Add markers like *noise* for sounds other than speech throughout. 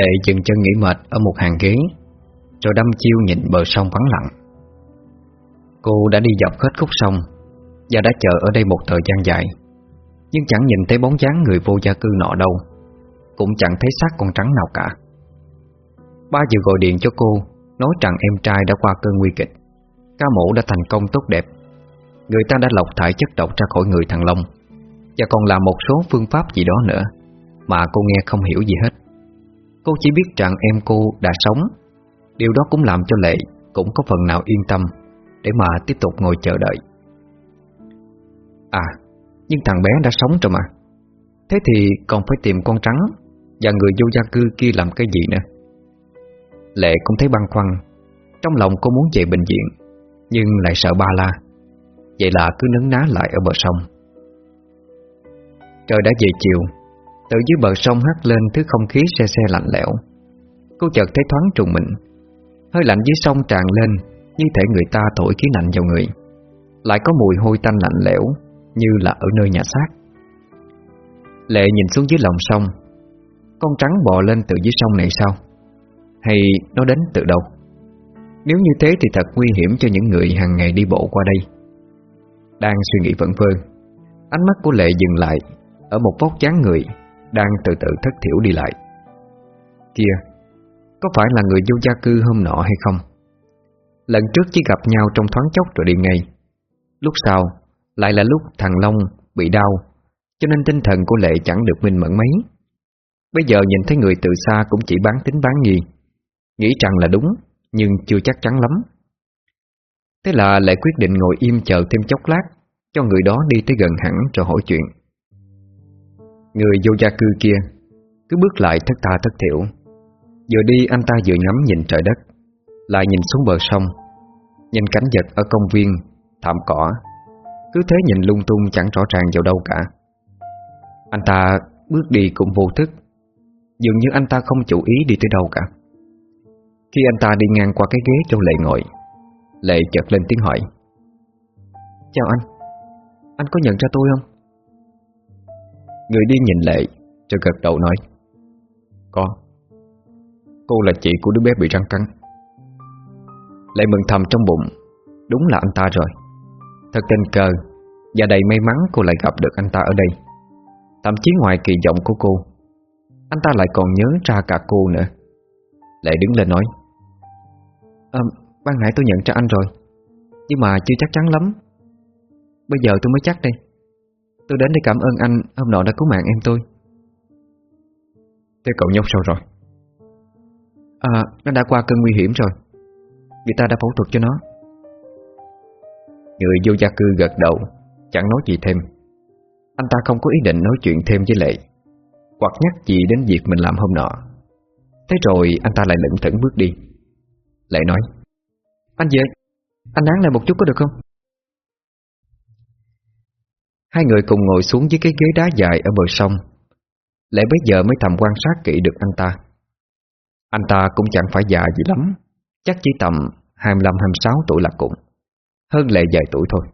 Lệ dừng chân nghỉ mệt ở một hàng ghế, Rồi đâm chiêu nhìn bờ sông vắng lặng. Cô đã đi dọc hết khúc sông Và đã chờ ở đây một thời gian dài, Nhưng chẳng nhìn thấy bóng dáng người vô gia cư nọ đâu, Cũng chẳng thấy xác con trắng nào cả. Ba vừa gọi điện cho cô, Nói rằng em trai đã qua cơn nguy kịch, Ca mổ đã thành công tốt đẹp. Người ta đã lọc thải chất độc ra khỏi người thằng Long, Và còn làm một số phương pháp gì đó nữa Mà cô nghe không hiểu gì hết. Cô chỉ biết rằng em cô đã sống. Điều đó cũng làm cho Lệ Cũng có phần nào yên tâm Để mà tiếp tục ngồi chờ đợi. À Nhưng thằng bé đã sống rồi mà. Thế thì còn phải tìm con trắng Và người vô gia cư kia làm cái gì nữa? Lệ cũng thấy băn khoăn. Trong lòng cô muốn về bệnh viện, Nhưng lại sợ ba la. Vậy là cứ nấn ná lại ở bờ sông. Trời đã về chiều từ dưới bờ sông hắt lên thứ không khí xe xe lạnh lẽo. Cô chợt thấy thoáng trùng mình. Hơi lạnh dưới sông tràn lên, Như thể người ta thổi khí lạnh vào người. Lại có mùi hôi tanh lạnh lẽo, Như là ở nơi nhà xác. Lệ nhìn xuống dưới lòng sông. Con trắng bò lên từ dưới sông này sao? Hay nó đến từ đâu? Nếu như thế thì thật nguy hiểm cho những người hàng ngày đi bộ qua đây. Đang suy nghĩ vẩn vơ Ánh mắt của Lệ dừng lại Ở một vóc dáng người đang từ từ thất thiểu đi lại. Kia, Có phải là người vô gia cư hôm nọ hay không? Lần trước chỉ gặp nhau trong thoáng chốc rồi đi ngay. Lúc sau Lại là lúc thằng Long bị đau Cho nên tinh thần của Lệ chẳng được minh mẫn mấy. Bây giờ nhìn thấy người từ xa Cũng chỉ bán tính bán nghi. Nghĩ rằng là đúng Nhưng chưa chắc chắn lắm. Thế là Lệ quyết định ngồi im chờ thêm chốc lát Cho người đó đi tới gần hẳn rồi hỏi chuyện. Người vô gia cư kia Cứ bước lại thất tha thất thiểu. Vừa đi anh ta vừa ngắm nhìn trời đất, Lại nhìn xuống bờ sông, Nhìn cảnh vật ở công viên, Thảm cỏ. Cứ thế nhìn lung tung, chẳng rõ ràng vào đâu cả. Anh ta bước đi cũng vô thức, Dường như anh ta không chủ ý đi tới đâu cả. Khi anh ta đi ngang qua cái ghế cho Lệ ngồi Lệ chợt lên tiếng hỏi. Chào anh Anh có nhận ra tôi không? Người đi nhìn Lệ Rồi gật đầu nói Có. Cô là chị của đứa bé bị răng cắn. Lệ mừng thầm trong bụng Đúng là anh ta rồi. Thật tình cờ Và đầy may mắn cô lại gặp được anh ta ở đây. Thậm chí ngoài kỳ vọng của cô Anh ta lại còn nhớ ra cả cô nữa. Lệ đứng lên nói à, Ban nãy tôi nhận ra anh rồi Nhưng mà chưa chắc chắn lắm. Bây giờ tôi mới chắc đây. Tôi đến để cảm ơn anh. Hôm nọ đã cứu mạng em tôi. Thế cậu nhóc sao rồi? À nó đã qua cơn nguy hiểm rồi. Người ta đã phẫu thuật cho nó. Người vô gia cư gật đầu Chẳng nói gì thêm. Anh ta không có ý định nói chuyện thêm với Lệ. Hoặc nhắc gì đến việc mình làm hôm nọ. Thế rồi anh ta lại lững thững bước đi. Lệ nói Anh về. Anh nán lại một chút có được không Hai người cùng ngồi xuống dưới cái ghế đá dài ở bờ sông. Lệ bây giờ mới thầm quan sát kỹ được anh ta. Anh ta cũng chẳng phải già gì lắm, Chắc chỉ tầm 25-26 tuổi là cùng Hơn Lệ vài tuổi thôi.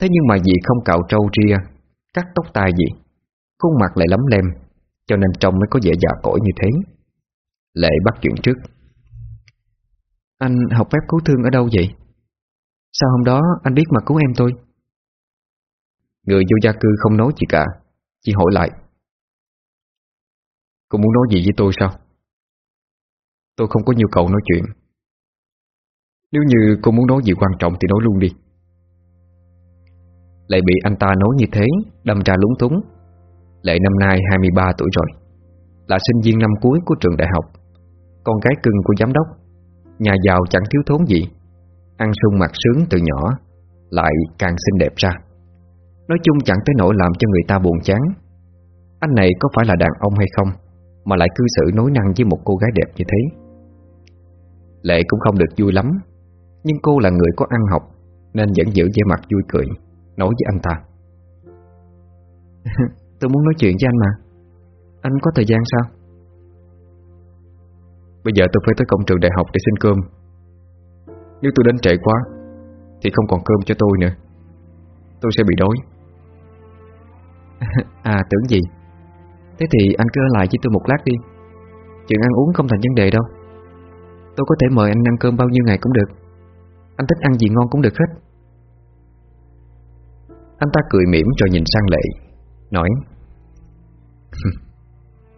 Thế nhưng mà vì không cạo trâu ria, Cắt tóc tai gì, Khuôn mặt lại lắm lem, Cho nên trông mới có vẻ già cỗi như thế. Lệ bắt chuyện trước. Anh học phép cứu thương ở đâu vậy? Sao hôm đó anh biết mà cứu em tôi? Người vô gia cư không nói gì cả, Chỉ hỏi lại. Cô muốn nói gì với tôi sao? Tôi không có nhu cầu nói chuyện. Nếu như cô muốn nói gì quan trọng thì nói luôn đi. Lại bị anh ta nói như thế, Đâm ra lúng túng. Lệ năm nay 23 tuổi rồi, Là sinh viên năm cuối của trường đại học. Con gái cưng của giám đốc, Nhà giàu chẳng thiếu thốn gì. Ăn sung mặc sướng từ nhỏ, Lại càng xinh đẹp ra. Nói chung chẳng tới nỗi làm cho người ta buồn chán. Anh này có phải là đàn ông hay không, Mà lại cư xử nối năng với một cô gái đẹp như thế? Lệ cũng không được vui lắm, Nhưng cô là người có ăn học, Nên vẫn giữ vẻ mặt vui cười, Nói với anh ta. *laughs* Tôi muốn nói chuyện với anh mà. Anh có thời gian sao? Bây giờ tôi phải tới công trường đại học để xin cơm. Nếu tôi đến trễ quá, Thì không còn cơm cho tôi nữa. Tôi sẽ bị đói. À tưởng gì? Thế thì anh cứ ở lại với tôi một lát đi. Chuyện ăn uống không thành vấn đề đâu. Tôi có thể mời anh ăn cơm bao nhiêu ngày cũng được. Anh thích ăn gì ngon cũng được hết. Anh ta cười mỉm rồi nhìn sang Lệ, Nói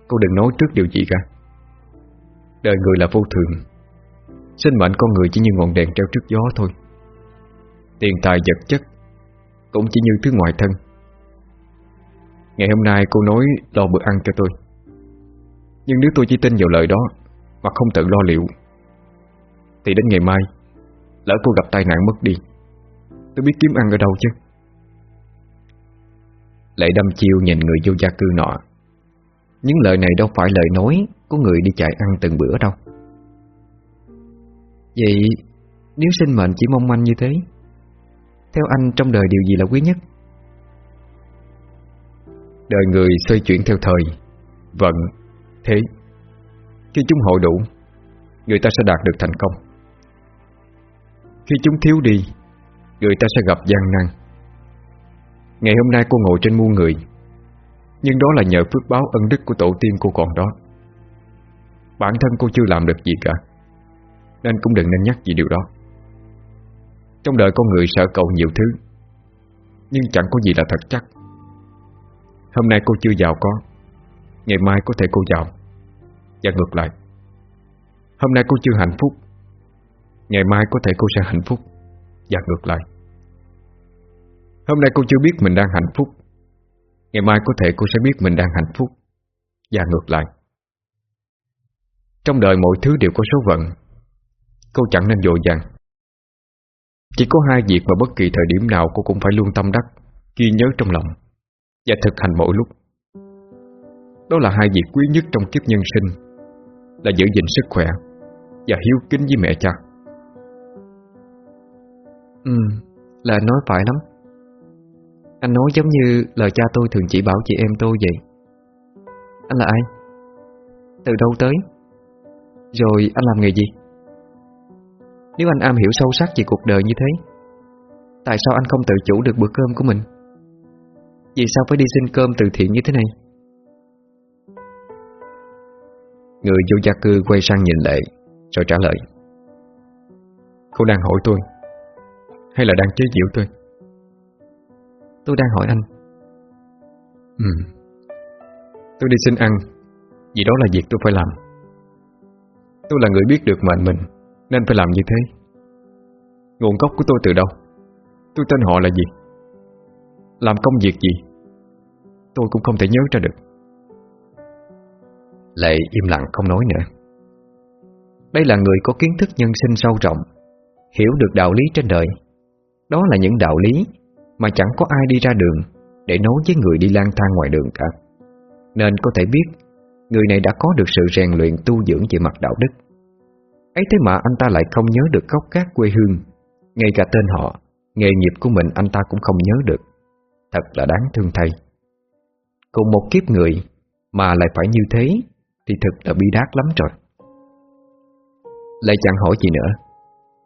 Cô đừng nói trước điều gì cả. Đời người là vô thường. Sinh mệnh con người chỉ như ngọn đèn treo trước gió thôi. Tiền tài vật chất Cũng chỉ như thứ ngoài thân. Ngày hôm nay cô nói lo bữa ăn cho tôi. Nhưng nếu tôi chỉ tin vào lời đó Mà không tự lo liệu, Thì đến ngày mai, Lỡ cô gặp tai nạn mất đi, Tôi biết kiếm ăn ở đâu chứ. Lệ đâm chiêu nhìn người vô gia cư nọ. Những lời này đâu phải lời nói Của người đi chạy ăn từng bữa đâu. Vậy, Nếu sinh mệnh chỉ mong manh như thế, Theo anh trong đời điều gì là quý nhất? Đời người xoay chuyển theo thời. Vận Thế Khi chúng hội đủ, Người ta sẽ đạt được thành công. Khi chúng thiếu đi, Người ta sẽ gặp gian nan. Ngày hôm nay cô ngồi trên muôn người, Nhưng đó là nhờ phước báo ân đức của tổ tiên cô còn đó. Bản thân cô chưa làm được gì cả, Nên cũng đừng nên nhắc gì điều đó. Trong đời con người sợ cầu nhiều thứ, Nhưng chẳng có gì là thật chắc. Hôm nay cô chưa giàu có. Ngày mai có thể cô giàu Và ngược lại. Hôm nay cô chưa hạnh phúc. Ngày mai có thể cô sẽ hạnh phúc. Và ngược lại. Hôm nay cô chưa biết mình đang hạnh phúc. Ngày mai có thể cô sẽ biết mình đang hạnh phúc. Và ngược lại. Trong đời mọi thứ đều có số phận. Cô chẳng nên vội vàng. Chỉ có hai việc mà bất kỳ thời điểm nào cô cũng phải luôn tâm đắc, Ghi nhớ trong lòng. Và thực hành mỗi lúc Đó là hai việc quý nhất trong kiếp nhân sinh Là giữ gìn sức khỏe Và hiếu kính với mẹ cha Ừ, là nói phải lắm anh nói giống như lời cha tôi thường chỉ bảo chị em tôi vậy Anh là ai? Từ đâu tới? Rồi anh làm nghề gì? Nếu anh am hiểu sâu sắc về cuộc đời như thế Tại sao anh không tự chủ được bữa cơm của mình? Vì sao phải đi xin cơm từ thiện như thế này? Người vô gia cư quay sang nhìn Lệ Rồi trả lời. Cô đang hỏi tôi Hay là đang chế giễu tôi? Tôi đang hỏi anh. Ừ. Tôi đi xin ăn Vì đó là việc tôi phải làm. Tôi là người biết được mệnh mình Nên phải làm như thế. Nguồn gốc của tôi từ đâu? Tôi tên họ là gì? Làm công việc gì Tôi cũng không thể nhớ ra được. Lệ im lặng không nói nữa. Đây là người có kiến thức nhân sinh sâu rộng, Hiểu được đạo lý trên đời. Đó là những đạo lý mà chẳng có ai đi ra đường Để nói với người đi lang thang ngoài đường cả. Nên có thể biết, Người này đã có được sự rèn luyện tu dưỡng về mặt đạo đức. Ấy thế mà anh ta lại không nhớ được gốc cát quê hương. Ngay cả tên họ, Nghề nghiệp của mình anh ta cũng không nhớ được. Thật là đáng thương thay. Cùng một kiếp người Mà lại phải như thế Thì thực là bi đát lắm rồi. Lại chẳng hỏi gì nữa.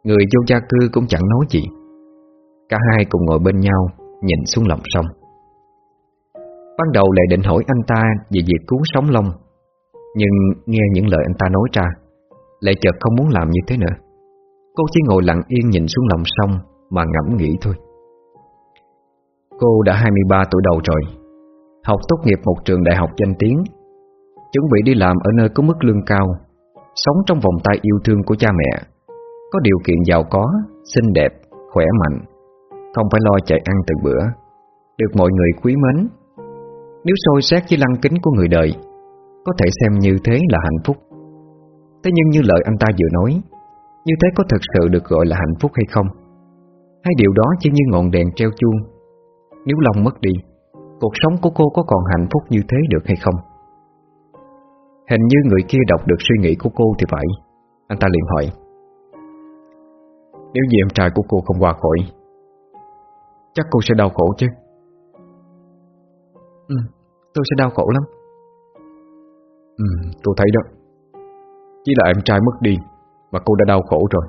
Người vô gia cư cũng chẳng nói gì. Cả hai cùng ngồi bên nhau, Nhìn xuống lòng sông. Ban đầu lại định hỏi anh ta Về việc cứu sống Long, Nhưng nghe những lời anh ta nói ra, Lại chợt không muốn làm như thế nữa. Cô chỉ ngồi lặng yên nhìn xuống lòng sông Mà ngẫm nghĩ thôi. Cô đã 23 tuổi đầu rồi Học tốt nghiệp một trường đại học danh tiếng Chuẩn bị đi làm ở nơi có mức lương cao Sống trong vòng tay yêu thương của cha mẹ Có điều kiện giàu có, xinh đẹp, khỏe mạnh không phải lo chạy ăn từng bữa Được mọi người quý mến. Nếu soi xét với lăng kính của người đời Có thể xem như thế là hạnh phúc. Thế nhưng như lời anh ta vừa nói Như thế có thật sự được gọi là hạnh phúc hay không? Hay điều đó chỉ như ngọn đèn treo chuông Nếu lòng mất đi Cuộc sống của cô có còn hạnh phúc như thế được hay không? Hình như người kia đọc được suy nghĩ của cô thì phải Anh ta liền hỏi. Nếu như em trai của cô không qua khỏi Chắc cô sẽ đau khổ chứ? Ừ, tôi sẽ đau khổ lắm. Ừ, tôi thấy đó. Chỉ là em trai mất đi Mà cô đã đau khổ rồi.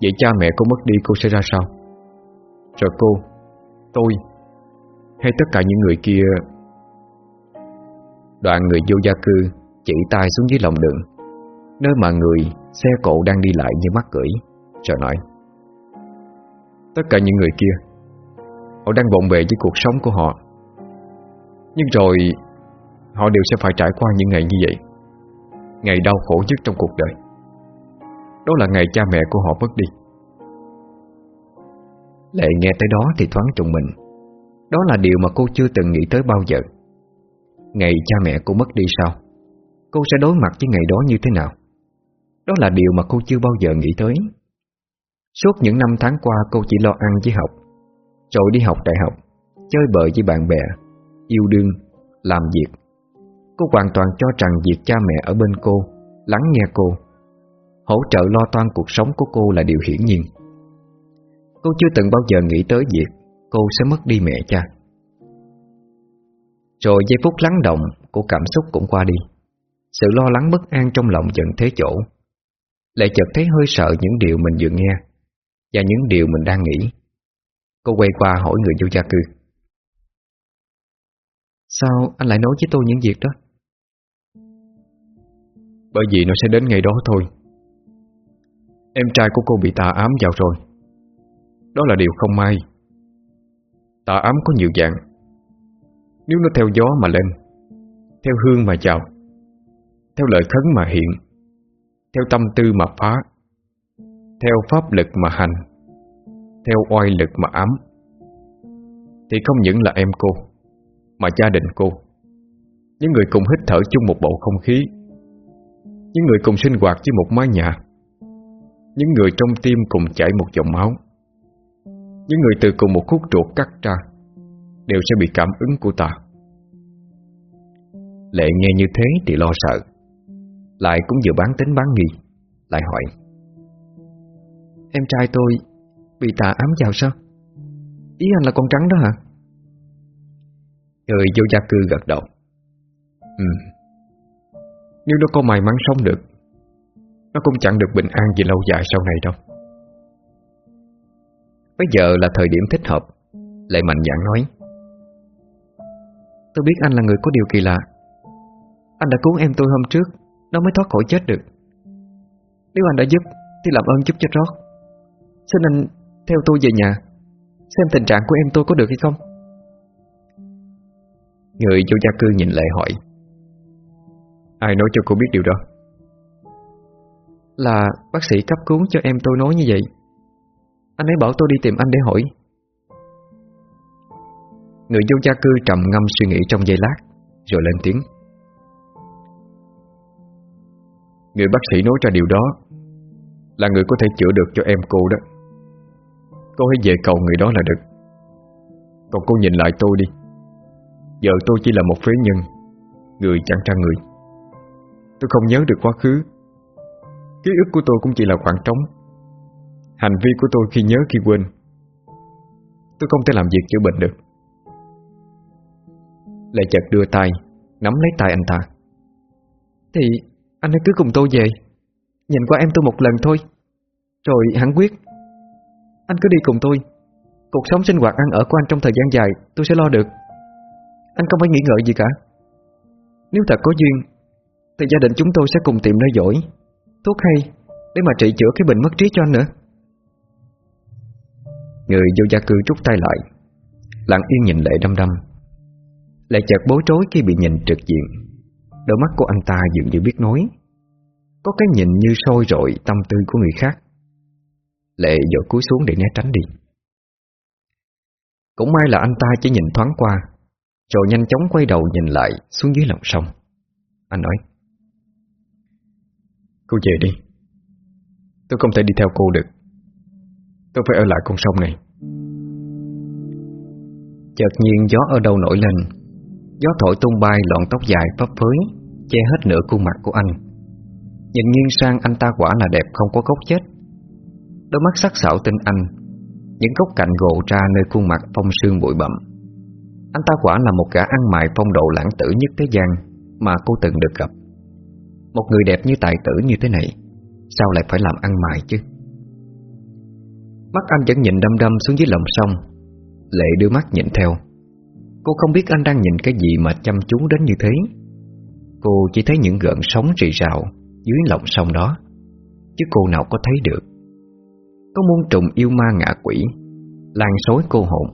Vậy cha mẹ cô mất đi cô sẽ ra sao? Rồi cô Tôi hay tất cả những người kia. Đoạn người vô gia cư Chỉ tay xuống dưới lòng đường, Nơi mà người Xe cộ đang đi lại như mắt cưỡi Rồi nói, Tất cả những người kia, Họ đang bộn bề với cuộc sống của họ. Nhưng rồi, Họ đều sẽ phải trải qua những ngày như vậy, Ngày đau khổ nhất trong cuộc đời. Đó là ngày cha mẹ của họ mất đi. Lệ nghe tới đó thì thoáng trùng mình. Đó là điều mà cô chưa từng nghĩ tới bao giờ. Ngày cha mẹ cô mất đi sao? Cô sẽ đối mặt với ngày đó như thế nào? Đó là điều mà cô chưa bao giờ nghĩ tới. Suốt những năm tháng qua, cô chỉ lo ăn với học, Rồi đi học đại học, Chơi bời với bạn bè, Yêu đương, Làm việc. Cô hoàn toàn cho rằng việc cha mẹ ở bên cô, Lắng nghe cô, Hỗ trợ lo toan cuộc sống của cô là điều hiển nhiên. Cô chưa từng bao giờ nghĩ tới việc Cô sẽ mất đi mẹ cha. Rồi giây phút lắng động Của cảm xúc cũng qua đi. Sự lo lắng bất an trong lòng dần thế chỗ. Lại chợt thấy hơi sợ những điều mình vừa nghe Và những điều mình đang nghĩ. Cô quay qua hỏi người vô gia cư. Sao anh lại nói với tôi những việc đó? Bởi vì nó sẽ đến ngày đó thôi. Em trai của cô bị tà ám vào rồi. Đó là điều không may Tà ám có nhiều dạng. Nếu nó theo gió mà lên, Theo hương mà chào, Theo lời khấn mà hiện, Theo tâm tư mà phá, Theo pháp lực mà hành, Theo oai lực mà ám, Thì không những là em cô, Mà gia đình cô. Những người cùng hít thở chung một bộ không khí, những người cùng sinh hoạt với một mái nhà, Những người trong tim cùng chảy một dòng máu. Những người từ cùng một khúc ruột cắt ra Đều sẽ bị cảm ứng của ta. Lệ nghe như thế thì lo sợ, Lại cũng vừa bán tính bán nghi, Lại hỏi, Em trai tôi Bị tà ám vào sao? Ý anh là con trắng đó hả? Người vô gia cư gật đầu Ừ nếu nó có may mắn sống được, Nó cũng chẳng được bình an gì lâu dài sau này đâu. Bây giờ là thời điểm thích hợp. Lệ mạnh dạn nói. Tôi biết anh là người có điều kỳ lạ. Anh đã cứu em tôi hôm trước Nó mới thoát khỏi chết được. Nếu anh đã giúp Thì làm ơn giúp cho rót Xin anh theo tôi về nhà Xem tình trạng của em tôi có được hay không. Người vô gia cư nhìn Lệ hỏi. Ai nói cho cô biết điều đó? Là bác sĩ cấp cứu cho em tôi nói như vậy anh ấy bảo tôi đi tìm anh để hỏi. Người vô gia cư trầm ngâm suy nghĩ trong giây lát, Rồi lên tiếng. Người bác sĩ nói ra điều đó Là người có thể chữa được cho em cô đó. Cô hãy về cầu người đó là được. Còn cô nhìn lại tôi đi. Giờ tôi chỉ là một phế nhân, Người chẳng ra người. Tôi không nhớ được quá khứ. Ký ức của tôi cũng chỉ là khoảng trống. Hành vi của tôi khi nhớ khi quên. Tôi không thể làm việc chữa bệnh được. Lệ chợt đưa tay, Nắm lấy tay anh ta. Thì, anh hãy cứ cùng tôi về. Nhìn qua em tôi một lần thôi. Rồi hắn quyết, Anh cứ đi cùng tôi. Cuộc sống sinh hoạt ăn ở của anh trong thời gian dài, Tôi sẽ lo được. Anh không phải nghĩ ngợi gì cả. Nếu thật có duyên, thì gia đình chúng tôi sẽ cùng tìm nơi giỏi Thuốc hay, Để mà trị chữa cái bệnh mất trí cho anh nữa. Người vô gia cư rút tay lại, Lặng yên nhìn Lệ đăm đăm. Lệ chợt bối rối khi bị nhìn trực diện. Đôi mắt của anh ta dường như biết nói, Có cái nhìn như sôi rội tâm tư của người khác. Lệ dội cúi xuống để né tránh đi. Cũng may là anh ta chỉ nhìn thoáng qua, Rồi nhanh chóng quay đầu nhìn lại xuống dưới lòng sông. Anh nói, Cô về đi. Tôi không thể đi theo cô được. Tôi phải ở lại con sông này. Chợt nhiên gió ở đâu nổi lên. Gió thổi tung bay lọn tóc dài phấp phới, Che hết nửa khuôn mặt của anh. Nhìn nghiêng sang anh ta quả là đẹp không có gốc chết. Đôi mắt sắc sảo tinh anh, Những góc cạnh gồ ra nơi khuôn mặt phong sương bụi bặm. Anh ta quả là một gã ăn mại phong độ lãng tử nhất thế gian Mà cô từng được gặp. Một người đẹp như tài tử như thế này, Sao lại phải làm ăn mại chứ? Mắt anh vẫn nhìn đâm đâm xuống dưới lòng sông. Lệ đưa mắt nhìn theo. Cô không biết anh đang nhìn cái gì mà chăm chú đến như thế. Cô chỉ thấy những gợn sóng rì rào Dưới lòng sông đó, Chứ cô nào có thấy được. Có muôn trùng yêu ma ngạ quỷ Làn xối cô hồn,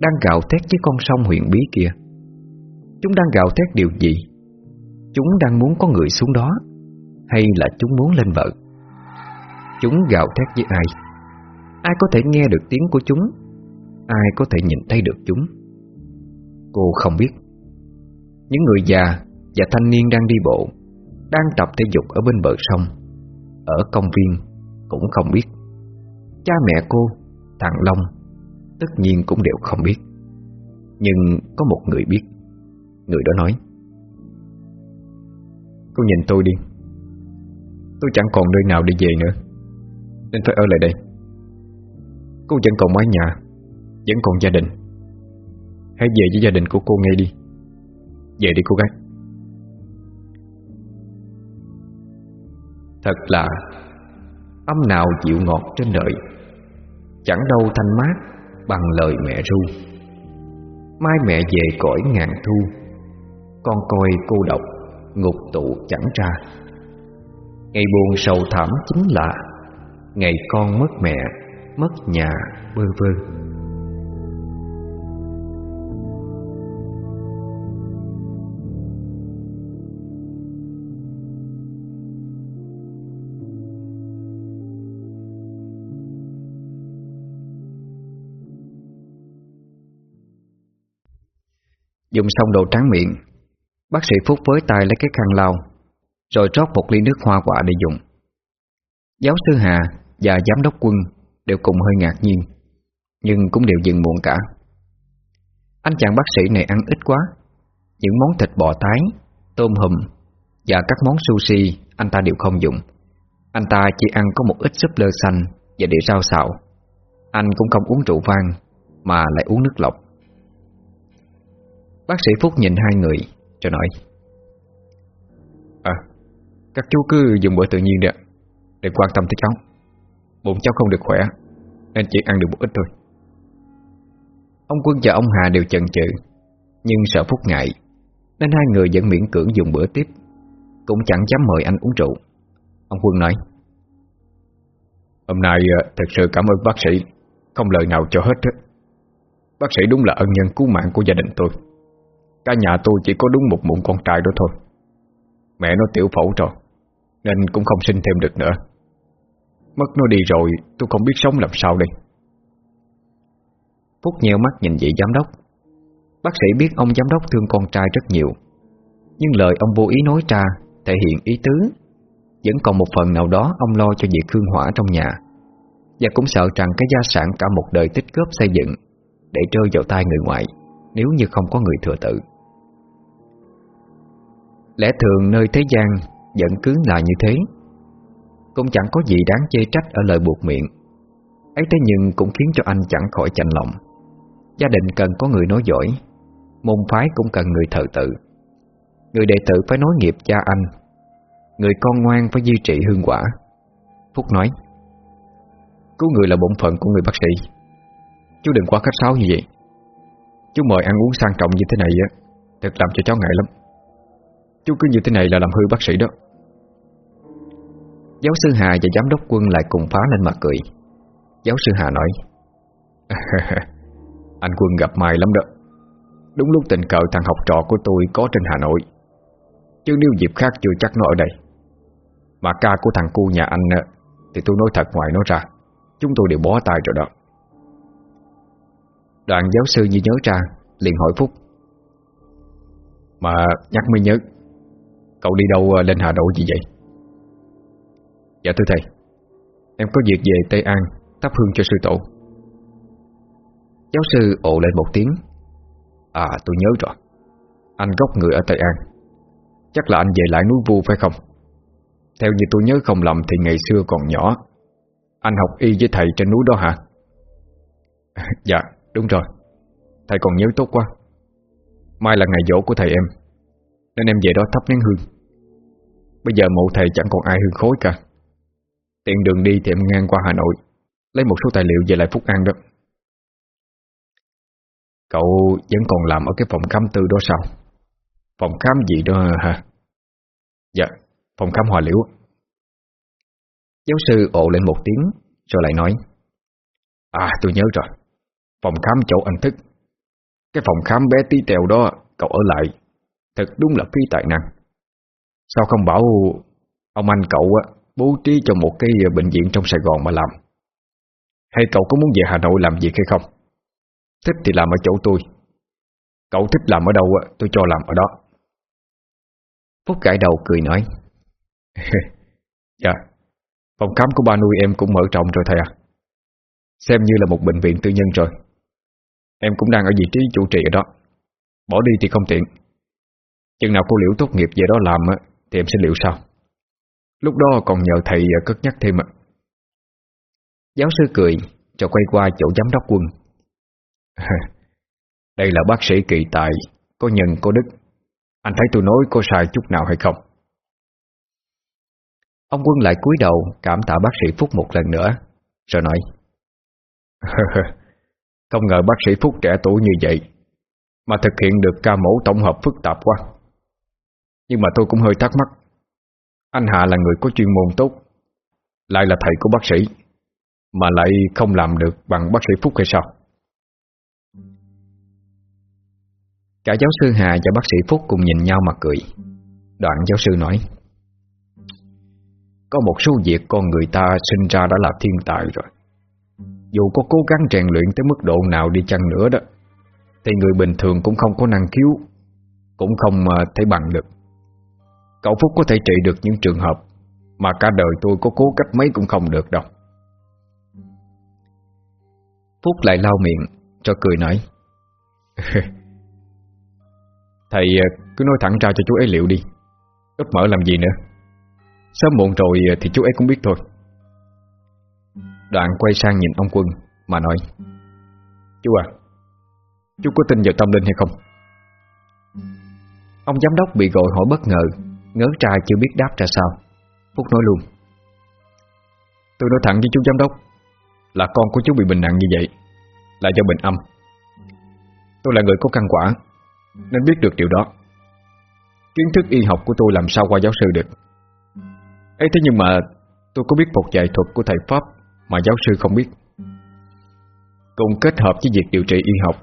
Đang gạo thét với con sông huyền bí kia. Chúng đang gạo thét điều gì? Chúng đang muốn có người xuống đó, Hay là chúng muốn lên vợ Chúng gạo thét với ai? Ai có thể nghe được tiếng của chúng? Ai có thể nhìn thấy được chúng? Cô không biết. Những người già và thanh niên đang đi bộ Đang tập thể dục ở bên bờ sông Ở công viên Cũng không biết. Cha mẹ cô, thằng Long Tất nhiên cũng đều không biết. Nhưng có một người biết. Người đó nói Cô nhìn tôi đi. Tôi chẳng còn nơi nào để về nữa. Nên phải ở lại đây. Cô vẫn còn mái nhà, Vẫn còn gia đình. Hãy về với gia đình của cô ngay đi. Về đi cô gái. Thật là Âm nào dịu ngọt trên đời, Chẳng đâu thanh mát Bằng lời mẹ ru. Mai mẹ về cõi ngàn thu, Con coi cô độc Ngục tụ chẳng ra Ngày buồn sầu thảm chính là Ngày con mất mẹ Mất nhà bơ vơ Dùng xong đồ tráng miệng, Bác sĩ Phúc với tay lấy cái khăn lau, Rồi rót một ly nước hoa quả để dùng. Giáo sư Hà và giám đốc quân Đều cùng hơi ngạc nhiên, Nhưng cũng đều dừng muộn cả. Anh chàng bác sĩ này ăn ít quá, Những món thịt bò tái Tôm hùm Và các món sushi Anh ta đều không dùng. Anh ta chỉ ăn có một ít súp lơ xanh Và để rau xạo Anh cũng không uống rượu vang Mà lại uống nước lọc. Bác sĩ Phúc nhìn hai người Rồi nói À Các chú cứ dùng bữa tự nhiên đi Đừng quan tâm tới cháu. Bụng cháu không được khỏe, Nên chỉ ăn được một ít thôi. Ông Quân và ông Hà đều chần chừ, Nhưng sợ Phúc ngại, Nên hai người vẫn miễn cưỡng dùng bữa tiếp. Cũng chẳng dám mời anh uống rượu. Ông Quân nói, Hôm nay ờ, thật sự cảm ơn bác sĩ, Không lời nào cho hết Bác sĩ đúng là ân nhân cứu mạng của gia đình tôi. Cả nhà tôi chỉ có đúng một mụn con trai đó thôi. Mẹ nó tiểu phẫu rồi Nên cũng không sinh thêm được nữa. Mất nó đi rồi, Tôi không biết sống làm sao đây. Phúc nheo mắt nhìn vị giám đốc. Bác sĩ biết ông giám đốc thương con trai rất nhiều, Nhưng lời ông vô ý nói ra Thể hiện ý tứ. Vẫn còn một phần nào đó ông lo cho việc hương hỏa trong nhà, Và cũng sợ rằng cái gia sản cả một đời tích góp xây dựng Để rơi vào tay người ngoại Nếu như không có người thừa tự. Lẽ thường nơi thế gian Vẫn cứ là như thế. Cũng chẳng có gì đáng chê trách Ở lời buộc miệng. Ấy thế nhưng cũng khiến cho anh chẳng khỏi chạnh lòng. Gia đình cần có người nói giỏi, Môn phái cũng cần người thờ tự. Người đệ tử phải nói nghiệp cha anh, Người con ngoan phải duy trì hương quả. Phúc nói, Cứu người là bổn phận của người bác sĩ. Chú đừng quá khách sáo như vậy. Chú mời ăn uống sang trọng như thế này á, Thật làm cho cháu ngại lắm. Chú cứ như thế này là làm hư bác sĩ đó. Giáo sư Hà và giám đốc quân lại cùng phá lên mặt cười. Giáo sư Hà nói, *laughs* Anh quân gặp may lắm đó. Đúng lúc tình cờ thằng học trò của tôi có trên Hà Nội. Chứ nếu dịp khác chưa chắc nó ở đây. Mà ca của thằng cu nhà anh Thì tôi nói thật ngoài nó ra, Chúng tôi đều bó tay rồi đó. Đoạn giáo sư như nhớ ra, liền hỏi Phúc, Mà nhắc mới nhớ, Cậu đi đâu ờ, lên Hà Nội gì vậy? Dạ thưa thầy. Em có việc về Tây An, Thắp hương cho sư tổ. Giáo sư ồ lên một tiếng. À tôi nhớ rồi. Anh gốc người ở Tây An. Chắc là anh về lại núi vu phải không? Theo như tôi nhớ không lầm Thì ngày xưa còn nhỏ. Anh học y với thầy trên núi đó hả? *laughs* Dạ đúng rồi. Thầy còn nhớ tốt quá. Mai là ngày dỗ của thầy em, Nên em về đó thắp nén hương. Bây giờ mộ thầy chẳng còn ai hương khối cả. Tiện đường đi thì em ngang qua Hà Nội, Lấy một số tài liệu về lại Phúc An đó. Cậu vẫn còn làm ở cái phòng khám tư đó sao? Phòng khám gì đó hả? Dạ Phòng khám hòa liễu. Giáo sư ồ lên một tiếng, Rồi lại nói À tôi nhớ rồi, Phòng khám chỗ anh thức. Cái phòng khám bé tí tèo đó, Cậu ở lại, Thật đúng là phi tài năng. Sao không bảo Ông anh cậu bố trí cho một cái ờ, bệnh viện trong Sài Gòn mà làm. Hay cậu có muốn về Hà Nội làm việc hay không? Thích thì làm ở chỗ tôi. Cậu thích làm ở đâu tôi cho làm ở đó. Phúc gãi đầu cười nói *laughs* Dạ Phòng khám của ba nuôi em cũng mở rộng rồi thầy à Xem như là một bệnh viện tư nhân rồi. Em cũng đang ở vị trí chủ trì ở đó. Bỏ đi thì không tiện. Chừng nào cô Liễu tốt nghiệp về đó làm Thì em sẽ liệu sao. Lúc đó còn nhờ thầy ờ, cất nhắc thêm ạ. Giáo sư cười Rồi quay qua chỗ giám đốc quân. Đây là bác sĩ kỳ tài, Có nhân, có đức. Anh thấy tôi nói có sai chút nào hay không? Ông quân lại cúi đầu Cảm tạ bác sĩ Phúc một lần nữa, Rồi nói. Không ngờ bác sĩ Phúc trẻ tuổi như vậy, Mà thực hiện được ca mẫu tổng hợp phức tạp quá. Nhưng mà tôi cũng hơi thắc mắc. Anh Hạ là người có chuyên môn tốt, Lại là thầy của bác sĩ, Mà lại không làm được bằng bác sĩ Phúc hay sao? Cả giáo sư Hà và bác sĩ Phúc cùng nhìn nhau mà cười. Đoạn giáo sư nói, Có một số việc con người ta sinh ra đã là thiên tài rồi. Dù có cố gắng rèn luyện tới mức độ nào đi chăng nữa đó, Thì người bình thường cũng không có năng khiếu, Cũng không à, thể bằng được. Cậu Phúc có thể trị được những trường hợp Mà cả đời tôi có cố cách mấy cũng không được đâu. Phúc lại lau miệng, Cho cười nói. *laughs* Thầy, cứ nói thẳng ra cho chú ấy liệu đi. Úp mở làm gì nữa? Sớm muộn rồi thì chú ấy cũng biết thôi. Đoạn quay sang nhìn ông Quân Mà nói. Chú à Chú có tin vào tâm linh hay không? Ông giám đốc bị gọi hỏi bất ngờ. Ngớ ra chưa biết đáp ra sao. Phúc nói luôn. Tôi nói thẳng với chú giám đốc Là con của chú bị bệnh nặng như vậy Là do bệnh âm. Tôi là người có căn quả, nên biết được điều đó. Kiến thức y học của tôi làm sao qua giáo sư được? Ấy thế nhưng mà Tôi có biết một vài thuật của thầy Pháp Mà giáo sư không biết. Cùng kết hợp với việc điều trị y học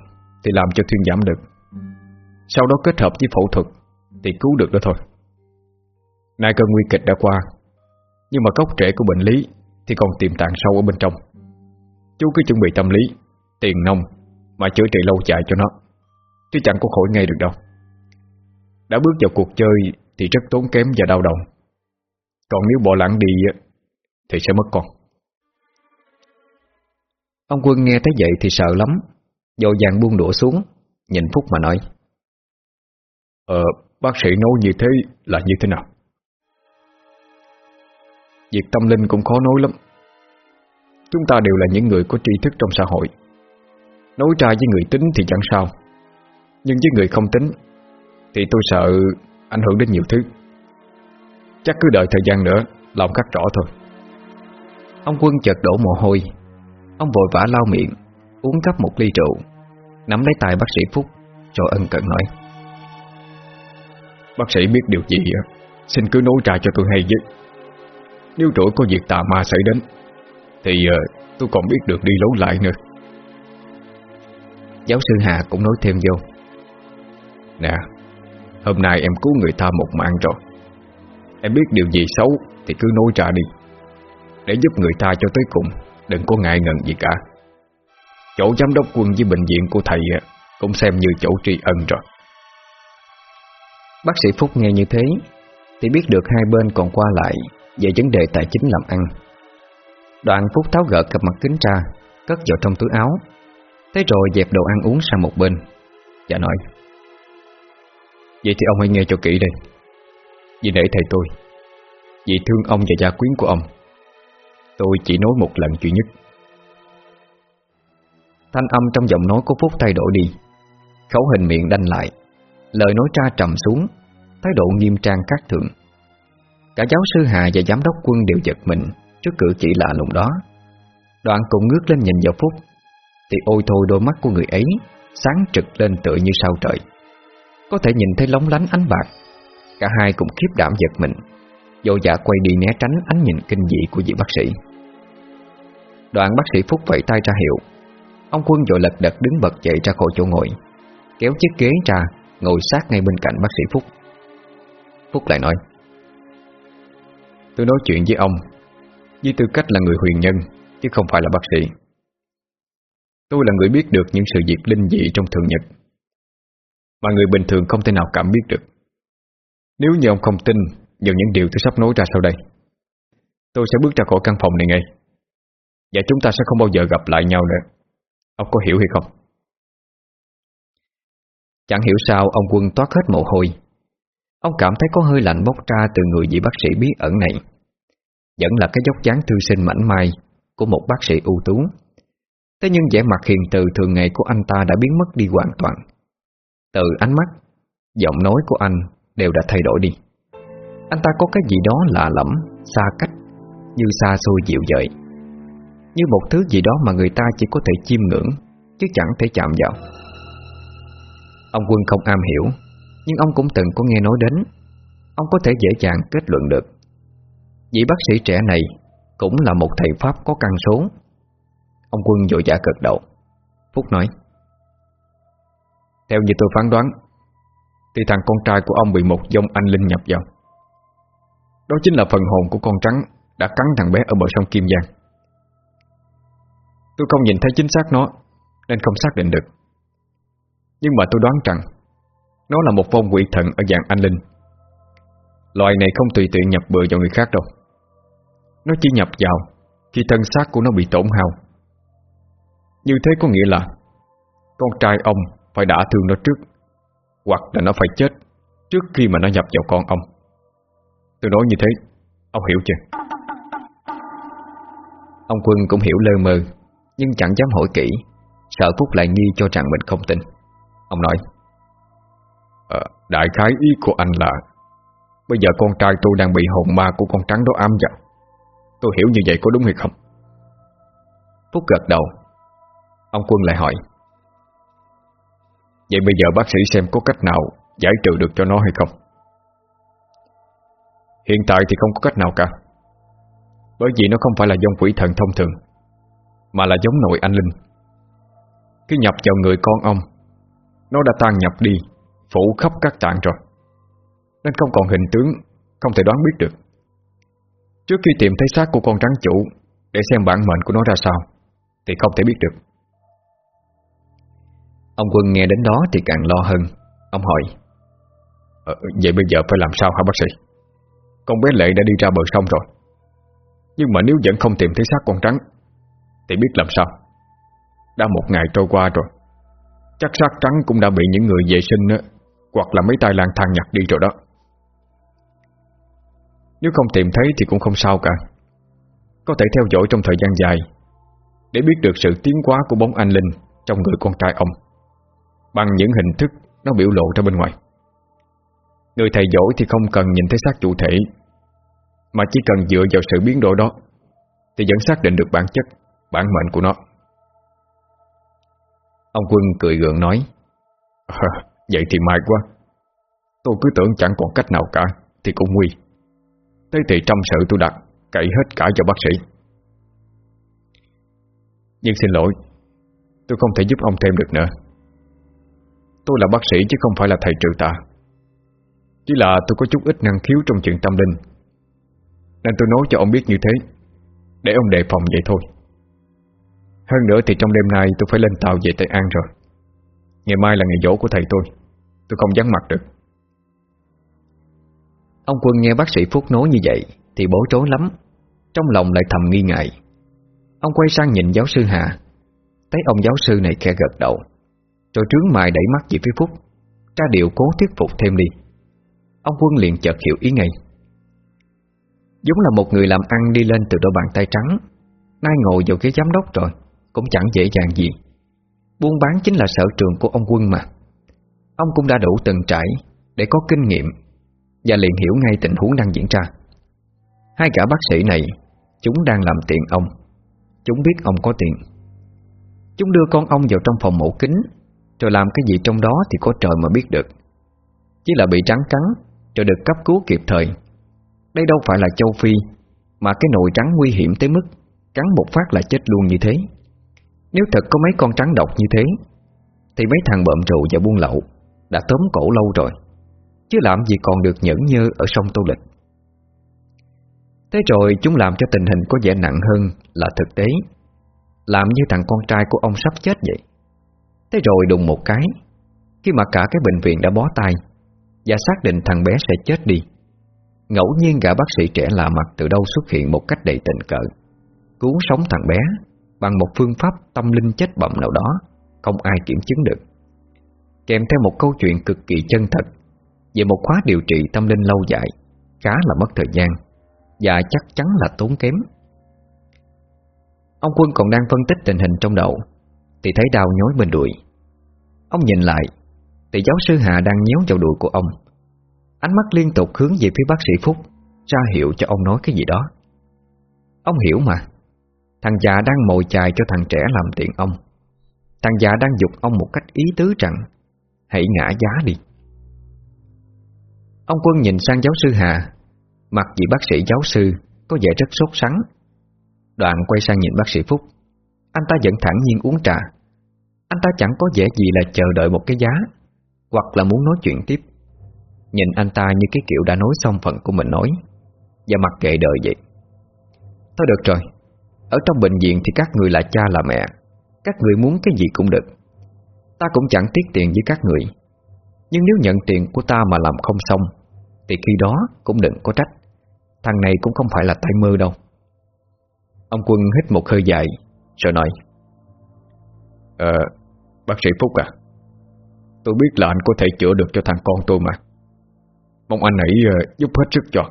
Thì làm cho thuyên giảm được. Sau đó kết hợp với phẫu thuật Thì cứu được đó thôi. Nay cơn nguy kịch đã qua, Nhưng mà gốc rễ của bệnh lý Thì còn tiềm tàng sâu ở bên trong. Chú cứ chuẩn bị tâm lý, Tiền nông Mà chữa trị lâu dài cho nó, Chứ chẳng có khỏi ngay được đâu. Đã bước vào cuộc chơi Thì rất tốn kém và đau động Còn nếu bỏ lãng đi Thì sẽ mất con. Ông quân nghe thấy vậy thì sợ lắm Dội vàng buông đũa xuống, Nhìn Phúc mà nói Ờ bác sĩ nói như thế là như thế nào? Việc tâm linh cũng khó nói lắm. Chúng ta đều là những người có tri thức trong xã hội. Nói ra với người tính thì chẳng sao. Nhưng với người không tính Thì tôi sợ ảnh hưởng đến nhiều thứ. Chắc cứ đợi thời gian nữa Lòng cắt rõ thôi. Ông quân chợt đổ mồ hôi. Ông vội vã lau miệng, Uống gấp một ly rượu, Nắm lấy tay bác sĩ Phúc, Rồi ân cần nói. Bác sĩ biết điều gì Xin cứ nói ra cho tôi hay chứ nếu rỗi có việc tà ma xảy đến Thì uh, tôi còn biết được đi lối lại nữa. Giáo sư Hà cũng nói thêm vô. Nè Hôm nay em cứu người ta một mạng rồi. Em biết điều gì xấu Thì cứ nói ra đi. Để giúp người ta cho tới cùng Đừng có ngại ngần gì cả. Chỗ giám đốc quân với bệnh viện của thầy ờ, Cũng xem như chỗ tri ân rồi. Bác sĩ Phúc nghe như thế Thì biết được hai bên còn qua lại. Về vấn đề tài chính làm ăn. Đoạn Phúc tháo gỡ cặp mặt kính ra Cất vào trong túi áo. Thế rồi dẹp đồ ăn uống sang một bên, Và nói, Vậy thì ông hãy nghe cho kỹ đây. Vì nể thầy tôi, Vì thương ông và gia quyến của ông, Tôi chỉ nói một lần duy nhất. Thanh âm trong giọng nói của Phúc thay đổi đi. Khẩu hình miệng đanh lại, Lời nói tra trầm xuống, Thái độ nghiêm trang các thượng Cả giáo sư Hà và giám đốc quân đều giật mình Trước cử chỉ lạ lùng đó. Đoạn cùng ngước lên nhìn vào Phúc, Thì ôi thôi đôi mắt của người ấy Sáng trực lên tựa như sao trời. Có thể nhìn thấy lóng lánh ánh bạc, Cả hai cùng khiếp đảm giật mình Dội dạ quay đi né tránh ánh nhìn kinh dị của vị bác sĩ. Đoạn bác sĩ Phúc vẫy tay ra hiệu, Ông quân vội lật đật đứng bật dậy ra khỏi chỗ ngồi, Kéo chiếc ghế ra, Ngồi sát ngay bên cạnh bác sĩ Phúc. Phúc lại nói Tôi nói chuyện với ông. Với tư cách là người huyền nhân, Chứ không phải là bác sĩ. Tôi là người biết được những sự việc linh dị trong thường nhật, Mà người bình thường không thể nào cảm biết được. Nếu như ông không tin Vào những điều tôi sắp nói ra sau đây, Tôi sẽ bước ra khỏi căn phòng này ngay. Và chúng ta sẽ không bao giờ gặp lại nhau nữa. Ông có hiểu hay không? Chẳng hiểu sao ông quân toát hết mồ hôi Ông cảm thấy có hơi lạnh bốc ra từ người vị bác sĩ bí ẩn này. Vẫn là cái dốc dáng thư sinh mảnh mai Của một bác sĩ ưu tú. Thế nhưng vẻ mặt hiền từ thường ngày của anh ta đã biến mất đi hoàn toàn. Từ ánh mắt, giọng nói của anh đều đã thay đổi đi. Anh ta có cái gì đó lạ lẫm, xa cách Như xa xôi dịu dợi Như một thứ gì đó mà người ta chỉ có thể chiêm ngưỡng Chứ chẳng thể chạm vào. Ông Quân không am hiểu. Nhưng ông cũng từng có nghe nói đến. Ông có thể dễ dàng kết luận được. Vị bác sĩ trẻ này Cũng là một thầy Pháp có căn số. Ông Quân vội vã cật đầu. Phúc nói, Theo như tôi phán đoán, Thì thằng con trai của ông bị một dông anh linh nhập vào. Đó chính là phần hồn của con trắng Đã cắn thằng bé ở bờ sông Kim Giang. Tôi không nhìn thấy chính xác nó, Nên không xác định được. Nhưng mà tôi đoán rằng nó là một vong quỷ thần ở dạng anh linh. Loài này không tùy tiện nhập bừa vào người khác đâu. Nó chỉ nhập vào Khi thân xác của nó bị tổn hao. Như thế có nghĩa là Con trai ông phải đã thương nó trước, Hoặc là nó phải chết Trước khi mà nó nhập vào con ông. Tôi nói như thế, Ông hiểu chưa? Ông Quân cũng hiểu lơ mơ, Nhưng chẳng dám hỏi kỹ, Sợ Phúc lại nghi cho rằng mình không tin. Ông nói à, Đại khái ý của anh là Bây giờ con trai tôi đang bị hồn ma của con trắng đó ám vào. Tôi hiểu như vậy có đúng hay không? Phúc gật đầu. Ông Quân lại hỏi Vậy bây giờ bác sĩ xem có cách nào Giải trừ được cho nó hay không? Hiện tại thì không có cách nào cả Bởi vì nó không phải là dòng quỷ thần thông thường Mà là giống nội anh linh. Khi nhập vào người con ông Nó đã tan nhập đi Phủ khắp các tạng rồi. Nên không còn hình tướng Không thể đoán biết được. Trước khi tìm thấy xác của con trắng chủ Để xem bản mệnh của nó ra sao Thì không thể biết được. Ông Quân nghe đến đó thì càng lo hơn. Ông hỏi ờ, Vậy bây giờ phải làm sao hả bác sĩ? Con bé Lệ đã đi ra bờ sông rồi. Nhưng mà nếu vẫn không tìm thấy xác con trắng Thì biết làm sao? Đã một ngày trôi qua rồi. Chắc xác trắng cũng đã bị những người vệ sinh hoặc là mấy tay lang thang nhặt đi rồi đó. Nếu không tìm thấy thì cũng không sao cả. Có thể theo dõi trong thời gian dài Để biết được sự tiến hóa của bóng anh linh Trong người con trai ông Bằng những hình thức Nó biểu lộ ra bên ngoài. Người thầy dỗ thì không cần nhìn thấy xác chủ thể Mà chỉ cần dựa vào sự biến đổi đó Thì vẫn xác định được bản chất Bản mệnh của nó. Ông Quân cười gượng nói *laughs* à, Vậy thì may quá. Tôi cứ tưởng chẳng còn cách nào cả, Thì cũng nguy. Thế thì trong sự tôi đặt Cậy hết cả cho bác sĩ. Nhưng xin lỗi, Tôi không thể giúp ông thêm được nữa. Tôi là bác sĩ chứ không phải là thầy trừ tà. Chỉ là tôi có chút ít năng khiếu trong chuyện tâm linh. Nên tôi nói cho ông biết như thế, Để ông đề phòng vậy thôi. Hơn nữa thì trong đêm nay tôi phải lên tàu về Tây An rồi. Ngày mai là ngày dỗ của thầy tôi. Tôi không dám mặt được. Ông Quân nghe bác sĩ Phúc nói như vậy Thì bối rối lắm, Trong lòng lại thầm nghi ngại. Ông quay sang nhìn giáo sư Hà, Thấy ông giáo sư này khe gật đầu, Rồi trướng mài đẩy mắt về phía Phúc Tra điệu cố thuyết phục thêm đi. Ông Quân liền chợt hiểu ý ngay. Giống là một người làm ăn đi lên từ đôi bàn tay trắng, Nay ngồi vào ghế giám đốc rồi, Cũng chẳng dễ dàng gì. Buôn bán chính là sở trường của ông Quân mà. Ông cũng đã đủ từng trải Để có kinh nghiệm Và liền hiểu ngay tình huống đang diễn ra. Hai cả bác sĩ này, Chúng đang làm tiện ông. Chúng biết ông có tiền. Chúng đưa con ông vào trong phòng mổ kính, Rồi làm cái gì trong đó thì có trời mà biết được. Chỉ là bị trắng cắn, Rồi được cấp cứu kịp thời. Đây đâu phải là châu Phi, Mà cái nồi trắng nguy hiểm tới mức Cắn một phát là chết luôn như thế. Nếu thật có mấy con trắng độc như thế, Thì mấy thằng bợm rượu và buôn lậu đã tóm cổ lâu rồi, Chứ làm gì còn được nhẫn nhơ ở sông Tô Lịch. Thế rồi chúng làm cho tình hình có vẻ nặng hơn là thực tế, Làm như thằng con trai của ông sắp chết vậy. Thế rồi đùng một cái, Khi mà cả cái bệnh viện đã bó tay Và xác định thằng bé sẽ chết đi, Ngẫu nhiên gã bác sĩ trẻ lạ mặt từ đâu xuất hiện một cách đầy tình cờ, Cứu sống thằng bé Bằng một phương pháp tâm linh chết bẩm nào đó Không ai kiểm chứng được. Kèm theo một câu chuyện cực kỳ chân thật Về một khóa điều trị tâm linh lâu dài, Khá là mất thời gian và chắc chắn là tốn kém. Ông Quân còn đang phân tích tình hình trong đầu Thì thấy đau nhói bên đùi. Ông nhìn lại Thì giáo sư Hà đang nhéo vào đùi của ông. Ánh mắt liên tục hướng về phía bác sĩ Phúc, Ra hiệu cho ông nói cái gì đó. Ông hiểu mà. Thằng già đang mồi chài cho thằng trẻ làm tiện ông. Thằng già đang dục ông một cách ý tứ rằng Hãy ngã giá đi. Ông Quân nhìn sang giáo sư Hà, Mặt vị bác sĩ giáo sư Có vẻ rất sốt sắng. Đoạn quay sang nhìn bác sĩ Phúc. Anh ta vẫn thẳng nhiên uống trà. Anh ta chẳng có vẻ gì là chờ đợi một cái giá, Hoặc là muốn nói chuyện tiếp. Nhìn anh ta như cái kiểu đã nói xong phần của mình nói, Và mặc kệ đời vậy. Thôi được rồi, Ở trong bệnh viện thì các người là cha là mẹ, Các người muốn cái gì cũng được. Ta cũng chẳng tiếc tiền với các người. Nhưng nếu nhận tiền của ta mà làm không xong Thì khi đó cũng đừng có trách. Thằng này cũng không phải là tay mơ đâu. Ông Quân hít một hơi dài Rồi nói Ờ, bác sĩ Phúc à Tôi biết là anh có thể chữa được cho thằng con tôi mà. Mong anh hãy ờ, giúp hết sức cho.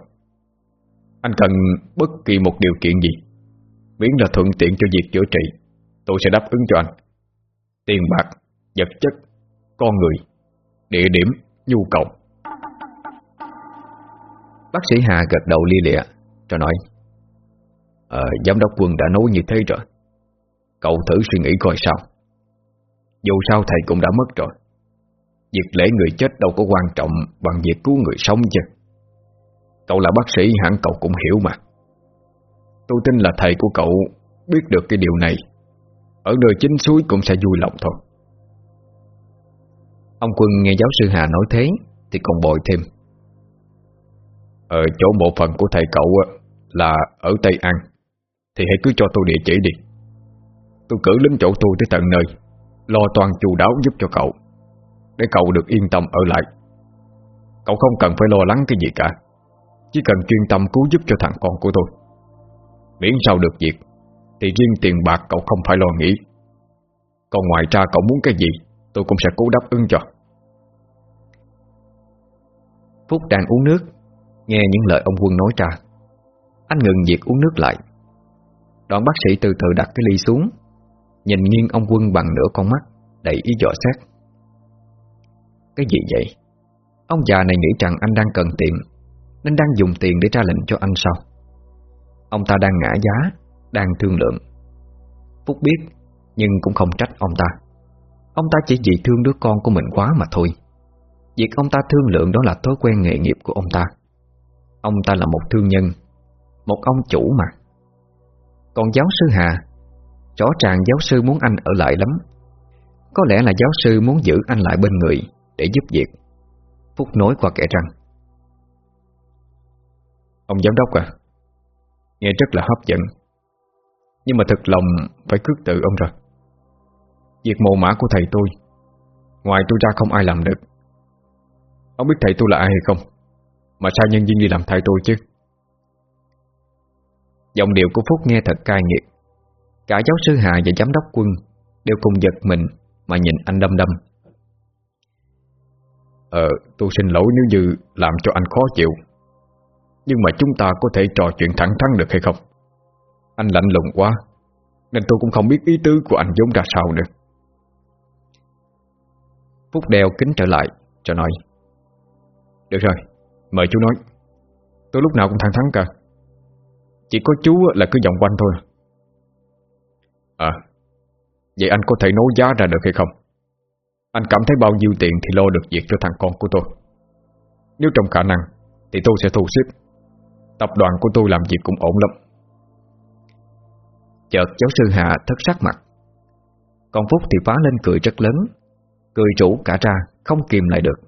Anh cần bất kỳ một điều kiện gì Miễn là thuận tiện cho việc chữa trị Tôi sẽ đáp ứng cho anh. Tiền bạc, vật chất, con người Địa điểm, nhu cầu. Bác sĩ Hà gật đầu lia lịa Rồi nói Ờ, giám đốc quân đã nói như thế rồi. Cậu thử suy nghĩ coi sao. Dù sao thầy cũng đã mất rồi. Việc lễ người chết đâu có quan trọng Bằng việc cứu người sống chứ. Cậu là bác sĩ hẳn cậu cũng hiểu mà. Tôi tin là thầy của cậu Biết được cái điều này. Ở nơi chính suối cũng sẽ vui lòng thôi. Ông Quân nghe giáo sư Hà nói thế Thì còn bội thêm. Ở chỗ bộ phận của thầy cậu là ở Tây An. Thì hãy cứ cho tôi địa chỉ đi. Tôi cử lính chỗ tôi tới tận nơi, Lo toàn chu đáo giúp cho cậu, Để cậu được yên tâm ở lại. Cậu không cần phải lo lắng cái gì cả, Chỉ cần chuyên tâm cứu giúp cho thằng con của tôi. Miễn sao được việc, Thì riêng tiền bạc cậu không phải lo nghĩ. Còn ngoài ra cậu muốn cái gì? Tôi cũng sẽ cố đáp ứng cho. Phúc đang uống nước, Nghe những lời ông quân nói ra. Anh ngừng việc uống nước lại. Đoạn bác sĩ từ từ đặt cái ly xuống. Nhìn nghiêng ông quân bằng nửa con mắt, Đầy ý dò xét. Cái gì vậy? Ông già này nghĩ rằng anh đang cần tiền, Nên đang dùng tiền để ra lệnh cho anh sao? Ông ta đang ngã giá, Đang thương lượng. Phúc biết, Nhưng cũng không trách ông ta. Ông ta chỉ vì thương đứa con của mình quá mà thôi. Việc ông ta thương lượng đó là thói quen nghề nghiệp của ông ta. Ông ta là một thương nhân, Một ông chủ mà. Còn giáo sư Hà Rõ ràng giáo sư muốn anh ở lại lắm. Có lẽ là giáo sư muốn giữ anh lại bên người Để giúp việc. Phúc nói qua kẻ răng Ông giám đốc à Nghe rất là hấp dẫn. Nhưng mà thật lòng Phải cước từ ông rồi. Việc mồ mã của thầy tôi. Ngoài tôi ra không ai làm được. Ông biết thầy tôi là ai hay không, mà sao nhân viên đi làm thay tôi chứ? Giọng điệu của Phúc nghe thật cay nghiệt. Cả giáo sư Hà và giám đốc quân Đều cùng giật mình Mà nhìn anh đâm đâm Ờ tôi xin lỗi nếu như Làm cho anh khó chịu, Nhưng mà chúng ta có thể trò chuyện thẳng thắn được hay không? Anh lạnh lùng quá, Nên tôi cũng không biết ý tứ của anh giống ra sao nữa. Phúc đeo kính trở lại Rồi nói. Được rồi, mời chú nói. Tôi lúc nào cũng thẳng thắn cả. Chỉ có chú là cứ vòng quanh thôi. À Vậy anh có thể nói giá ra được hay không? Anh cảm thấy bao nhiêu tiền Thì lo được việc cho thằng con của tôi. Nếu trong khả năng Thì tôi sẽ thu xếp. Tập đoàn của tôi làm việc cũng ổn lắm. Chợt giáo sư Hạ thất sắc mặt. Còn Phúc thì phá lên cười rất lớn. Cười rủ cả ra, Không kìm lại được.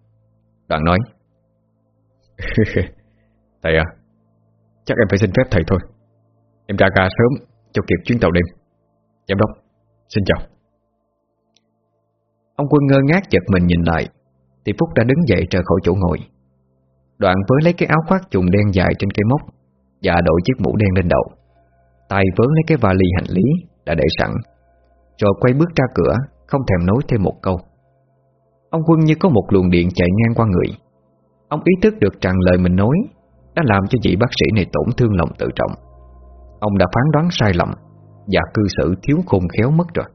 Đoạn nói. *laughs* Thầy à Chắc em phải xin phép thầy thôi. Em ra ga sớm, cho kịp chuyến tàu đêm. Giám đốc, Xin chào. Ông quân ngơ ngác giật mình nhìn lại, Thì Phúc đã đứng dậy trở khỏi chỗ ngồi. Đoạn với lấy cái áo khoác trùng đen dài trên cây móc Và đội chiếc mũ đen lên đầu. Tay vớ lấy cái vali hành lý Đã để sẵn, Rồi quay bước ra cửa, Không thèm nói thêm một câu. Ông quân như có một luồng điện chạy ngang qua người. Ông ý thức được rằng lời mình nói Đã làm cho vị bác sĩ này tổn thương lòng tự trọng. Ông đã phán đoán sai lầm Và cư xử thiếu khôn khéo mất rồi.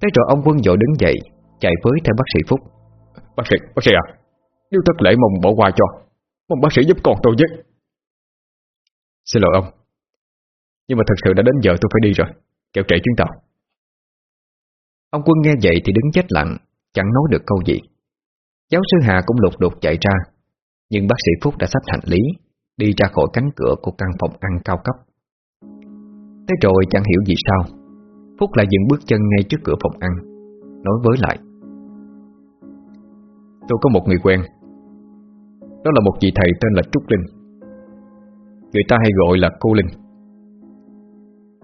Thế rồi ông quân dội đứng dậy Chạy với theo bác sĩ Phúc. Bác sĩ, bác sĩ à Nếu thất lễ mong bỏ qua cho Mong bác sĩ giúp con tôi với. Xin lỗi ông. Nhưng mà thật sự đã đến giờ tôi phải đi rồi Kẹo trễ chuyến tàu. Ông quân nghe vậy thì đứng chết lặng Chẳng nói được câu gì. Giáo sư Hà cũng lục đục chạy ra, Nhưng bác sĩ Phúc đã sắp hành lý, Đi ra khỏi cánh cửa của căn phòng ăn cao cấp. Thế rồi chẳng hiểu gì sao, Phúc lại dừng bước chân ngay trước cửa phòng ăn, Nói với lại. Tôi có một người quen, Đó là một vị thầy tên là Trúc Linh. Người ta hay gọi là cô Linh.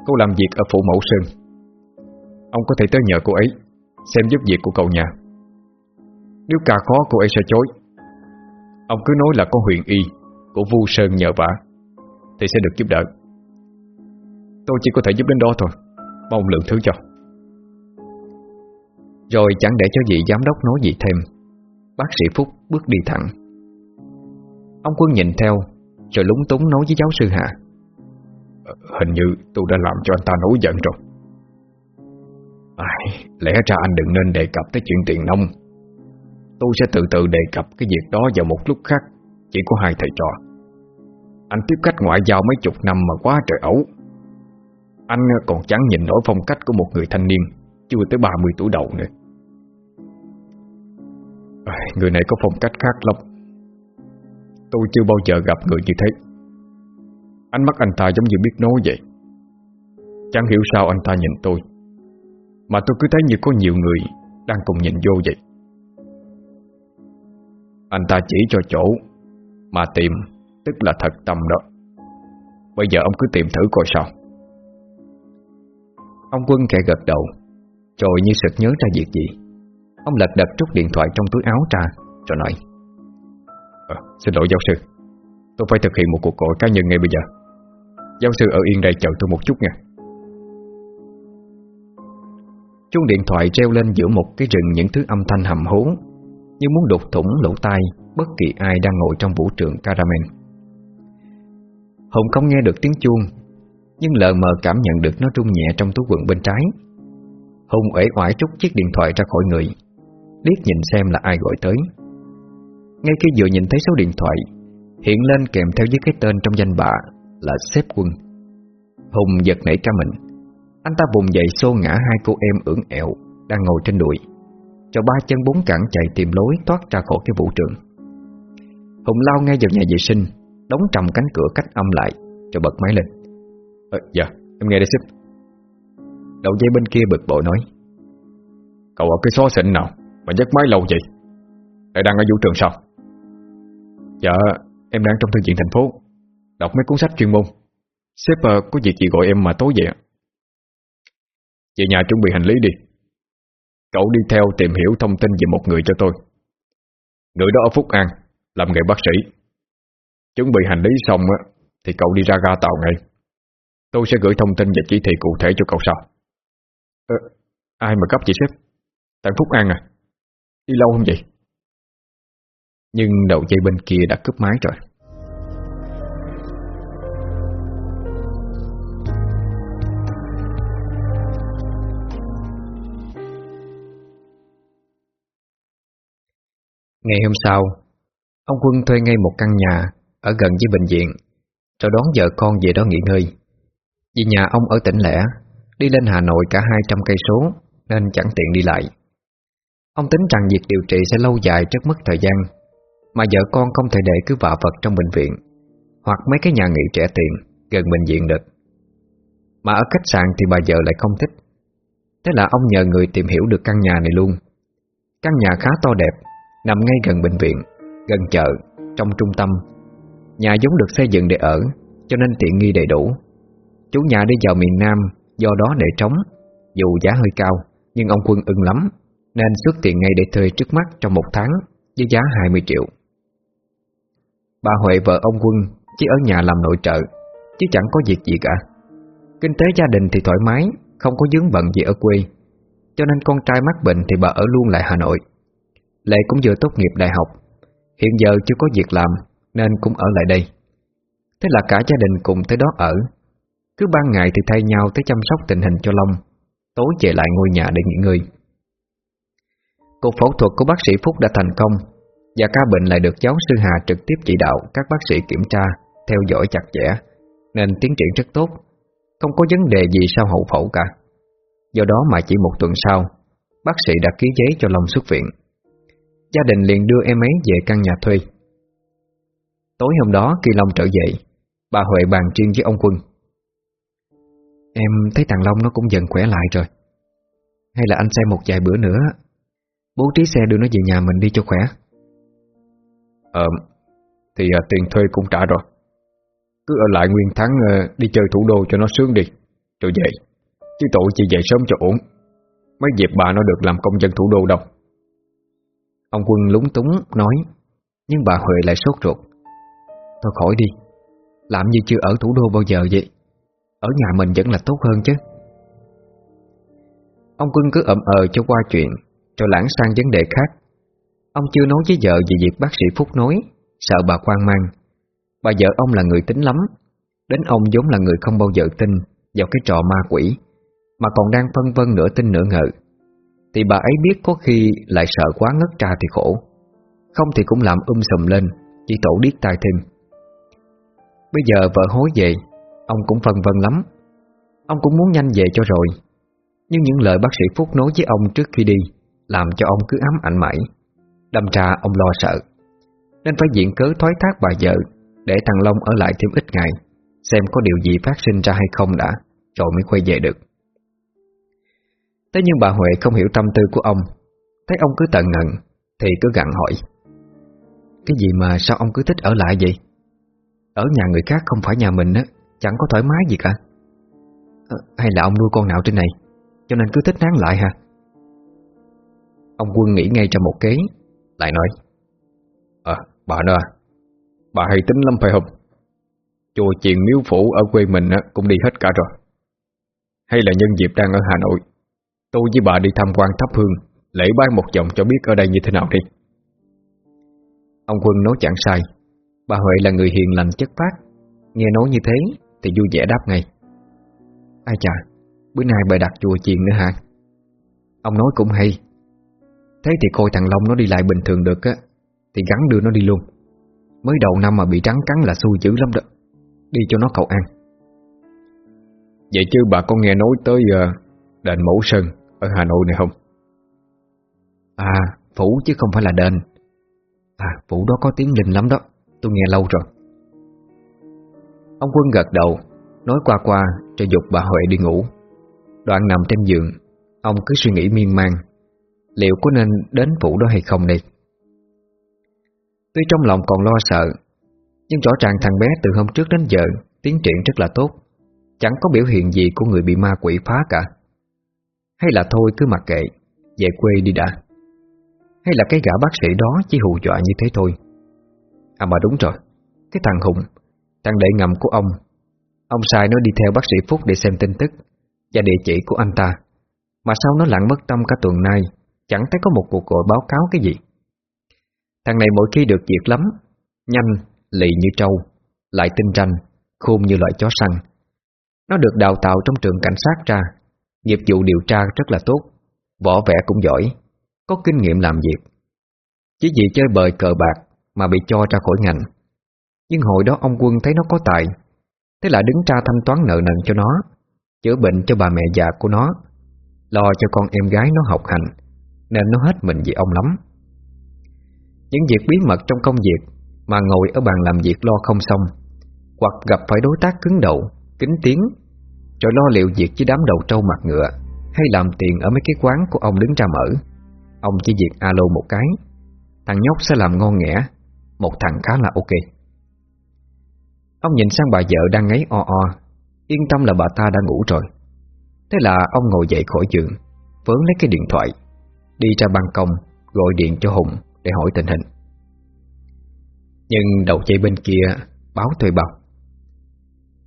Cô làm việc ở phủ Mẫu Sơn. Ông có thể tới nhờ cô ấy, Xem giúp việc của cậu nhà. Nếu ca khó cô ấy sẽ chối. Ông cứ nói là có huyền y Của Vu Sơn nhờ vả Thì sẽ được giúp đỡ. Tôi chỉ có thể giúp đến đó thôi. Mong lượng thứ cho. Rồi chẳng để cho vị giám đốc nói gì thêm. Bác sĩ Phúc bước đi thẳng. Ông Quân nhìn theo Rồi lúng túng nói với giáo sư Hạ ờ, Hình như tôi đã làm cho anh ta nổi giận rồi. À, Lẽ ra anh đừng nên đề cập tới chuyện tiền nông. Tôi sẽ từ từ đề cập cái việc đó vào một lúc khác. Chỉ có hai thầy trò. Anh tiếp khách ngoại giao mấy chục năm mà quá trời ẩu Anh còn chẳng nhìn nổi phong cách của một người thanh niên Chưa tới 30 tuổi đầu nữa. À, Người này có phong cách khác lắm. Tôi chưa bao giờ gặp người như thế. Ánh mắt anh ta giống như biết nói vậy. Chẳng hiểu sao anh ta nhìn tôi. Mà tôi cứ thấy như có nhiều người Đang cùng nhìn vô vậy. Anh ta chỉ cho chỗ Mà tìm Tức là thật tâm đó. Bây giờ ông cứ tìm thử coi sao. Ông Quân kẻ gật đầu Rồi như sực nhớ ra việc gì. Ông lật đật trút điện thoại trong túi áo ra Rồi nói à, Xin lỗi giáo sư Tôi phải thực hiện một cuộc gọi cá nhân ngay bây giờ. Giáo sư ở yên đây chờ tôi một chút nha. Chuông điện thoại treo lên giữa một cái rừng những thứ âm thanh hầm hố như muốn đục thủng lỗ tai Bất kỳ ai đang ngồi trong vũ trường Caramel. Hùng không nghe được tiếng chuông, Nhưng lờ mờ cảm nhận được nó rung nhẹ trong túi quần bên trái. Hùng uể oải rút chiếc điện thoại ra khỏi người, Liếc nhìn xem là ai gọi tới. Ngay khi vừa nhìn thấy số điện thoại, Hiện lên kèm theo với cái tên trong danh bạ Là sếp quân. Hùng giật nảy ra mình. Anh ta vùng dậy xô ngã hai cô em ưỡng ẹo Đang ngồi trên đùi. Cho ba chân bốn cẳng chạy tìm lối Thoát ra khỏi cái vũ trường. Hùng lao ngay vào nhà vệ sinh Đóng trầm cánh cửa cách âm lại Rồi bật máy lên. Ờ, Dạ em nghe đây xếp Đầu dây bên kia bực bội nói Cậu ở cái xó xịn nào Mà nhấc máy lâu vậy? Lại đang ở vũ trường sao? Dạ em đang trong thư viện thành phố Đọc mấy cuốn sách chuyên môn. Sếp ờ, có việc gì gọi em mà tối vậy Về nhà chuẩn bị hành lý đi. Cậu đi theo tìm hiểu thông tin về một người cho tôi Người đó ở Phúc An Làm nghề bác sĩ Chuẩn bị hành lý xong á Thì cậu đi ra ga tàu ngay Tôi sẽ gửi thông tin và chỉ thị cụ thể cho cậu sau Ờ, ai mà cấp vậy sếp? Tại Phúc An à? Đi lâu không vậy? Nhưng đầu dây bên kia đã cướp máy rồi Ngày hôm sau, Ông Quân thuê ngay một căn nhà Ở gần với bệnh viện Rồi đón vợ con về đó nghỉ ngơi. Vì nhà ông ở tỉnh lẻ, Đi lên Hà Nội cả 200 cây số Nên chẳng tiện đi lại. Ông tính rằng việc điều trị sẽ lâu dài rất mất thời gian, Mà vợ con không thể để cứ vạ vật trong bệnh viện Hoặc mấy cái nhà nghỉ trẻ tiền Gần bệnh viện được. Mà ở khách sạn thì bà vợ lại không thích. Thế là ông nhờ người tìm hiểu được căn nhà này luôn. Căn nhà khá to đẹp Nằm ngay gần bệnh viện Gần chợ, trong trung tâm. Nhà giống được xây dựng để ở Cho nên tiện nghi đầy đủ. Chủ nhà đi vào miền Nam Do đó để trống Dù giá hơi cao Nhưng ông Quân ưng lắm Nên xuất tiền ngay để thuê trước mắt trong một tháng Với giá 20 triệu. Bà Huệ vợ ông Quân Chỉ ở nhà làm nội trợ Chứ chẳng có việc gì cả. Kinh tế gia đình thì thoải mái Không có dướng bận gì ở quê Cho nên con trai mắc bệnh thì bà ở luôn lại Hà Nội. Lệ cũng vừa tốt nghiệp đại học. Hiện giờ chưa có việc làm, Nên cũng ở lại đây. Thế là cả gia đình cùng tới đó ở. Cứ ban ngày thì thay nhau tới chăm sóc tình hình cho Long. Tối về lại ngôi nhà để nghỉ ngơi. Cuộc phẫu thuật của bác sĩ Phúc đã thành công, Và ca bệnh lại được giáo sư Hà trực tiếp chỉ đạo Các bác sĩ kiểm tra, Theo dõi chặt chẽ, Nên tiến triển rất tốt. Không có vấn đề gì sau hậu phẫu cả. Do đó mà chỉ một tuần sau, Bác sĩ đã ký giấy cho Long xuất viện. Gia đình liền đưa em ấy về căn nhà thuê. Tối hôm đó khi Long trở dậy Bà Huệ bàn riêng với ông Quân. Em thấy thằng Long nó cũng dần khỏe lại rồi. Hay là anh xem một vài bữa nữa Bố trí xe đưa nó về nhà mình đi cho khỏe. Ờ Thì à, tiền thuê cũng trả rồi. Cứ ở lại nguyên tháng à, đi chơi thủ đô cho nó sướng đi Rồi vậy, Chứ tội chị dậy sớm cho ổn. Mấy dịp bà nó được làm công dân thủ đô đâu. Ông Quân lúng túng nói, Nhưng bà Huệ lại sốt ruột. Thôi khỏi đi, Làm như chưa ở thủ đô bao giờ vậy? Ở nhà mình vẫn là tốt hơn chứ. Ông Quân cứ ậm ờ cho qua chuyện Rồi lãng sang vấn đề khác. Ông chưa nói với vợ về việc bác sĩ Phúc nói, Sợ bà quan mang. Bà vợ ông là người tính lắm, Đến ông giống là người không bao giờ tin Vào cái trò ma quỷ, Mà còn đang phân vân nửa tin nửa ngờ thì bà ấy biết có khi lại sợ quá ngất ra thì khổ. Không thì cũng làm um sùm lên, Chỉ tổ điếc tai thêm. Bây giờ vợ hối về, Ông cũng phân vân lắm. Ông cũng muốn nhanh về cho rồi. Nhưng những lời bác sĩ Phúc nói với ông trước khi đi, Làm cho ông cứ ám ảnh mãi. Đâm ra ông lo sợ. Nên phải diện cớ thoái thác bà vợ, Để thằng Long ở lại thêm ít ngày, Xem có điều gì phát sinh ra hay không đã, Rồi mới quay về được. Thế nhưng bà Huệ không hiểu tâm tư của ông. Thấy ông cứ tận ngần Thì cứ gặn hỏi. Cái gì mà sao ông cứ thích ở lại vậy? Ở nhà người khác không phải nhà mình á Chẳng có thoải mái gì cả. À, Hay là ông nuôi con nào trên này Cho nên cứ thích nán lại hả? Ông Quân nghĩ ngay trong một kế Lại nói. À bà đó à Bà hay tính lắm phải không? Chùa chiền miếu phủ ở quê mình cũng đi hết cả rồi. Hay là nhân dịp đang ở Hà Nội Tôi với bà đi tham quan thắp hương Lễ bái một vòng cho biết ở đây như thế nào đi. Ông Quân nói chẳng sai. Bà Huệ là người hiền lành chất phát Nghe nói như thế Thì vui vẻ đáp ngay. Ai chà Bữa nay bà đặt chùa chiền nữa hả? Ông nói cũng hay. Thế thì coi thằng Long nó đi lại bình thường được á Thì gắn đưa nó đi luôn. Mới đầu năm mà bị trắng cắn là xui dữ lắm đó. Đi cho nó cậu ăn Vậy chứ bà có nghe nói tới uh, Đền Mẫu Sơn ở Hà Nội này không? À, phủ chứ không phải là đền. À, phủ đó có tiếng linh lắm đó. Tôi nghe lâu rồi. Ông Quân gật đầu Nói qua qua cho dục bà Huệ đi ngủ. Đoạn nằm trên giường Ông cứ suy nghĩ miên man Liệu có nên đến phủ đó hay không đây? Tuy trong lòng còn lo sợ Nhưng rõ ràng thằng bé từ hôm trước đến giờ Tiến triển rất là tốt. Chẳng có biểu hiện gì của người bị ma quỷ phá cả hay là thôi cứ mặc kệ Về quê đi đã. Hay là cái gã bác sĩ đó chỉ hù dọa như thế thôi. À mà đúng rồi Cái thằng Hùng Thằng đệ ngầm của ông. Ông sai nó đi theo bác sĩ Phúc để xem tin tức Và địa chỉ của anh ta. Mà sao nó lặng mất tâm cả tuần nay Chẳng thấy có một cuộc gọi báo cáo cái gì. Thằng này mỗi khi được việc lắm Nhanh, lì như trâu Lại tinh ranh, khôn như loại chó săn. Nó được đào tạo trong trường cảnh sát ra Nghiệp vụ điều tra rất là tốt. Võ vẽ cũng giỏi. Có kinh nghiệm làm việc. Chỉ vì chơi bời cờ bạc Mà bị cho ra khỏi ngành. Nhưng hồi đó ông quân thấy nó có tài. Thế là đứng ra thanh toán nợ nần cho nó, Chữa bệnh cho bà mẹ già của nó, Lo cho con em gái nó học hành, Nên nó hết mình vì ông lắm. Những việc bí mật trong công việc Mà ngồi ở bàn làm việc lo không xong, Hoặc gặp phải đối tác cứng đầu, Kính tiếng rồi lo liệu việc với đám đầu trâu mặt ngựa, Hay làm tiền ở mấy cái quán của ông đứng ra mở. Ông chỉ việc alo một cái. Thằng nhóc sẽ làm ngon nghẻ. Một thằng khá là ok. Ông nhìn sang bà vợ đang ngáy o o. Yên tâm là bà ta đã ngủ rồi. Thế là ông ngồi dậy khỏi giường Vớn lấy cái điện thoại, Đi ra ban công, Gọi điện cho Hùng để hỏi tình hình. Nhưng đầu dây bên kia Báo thuê bao.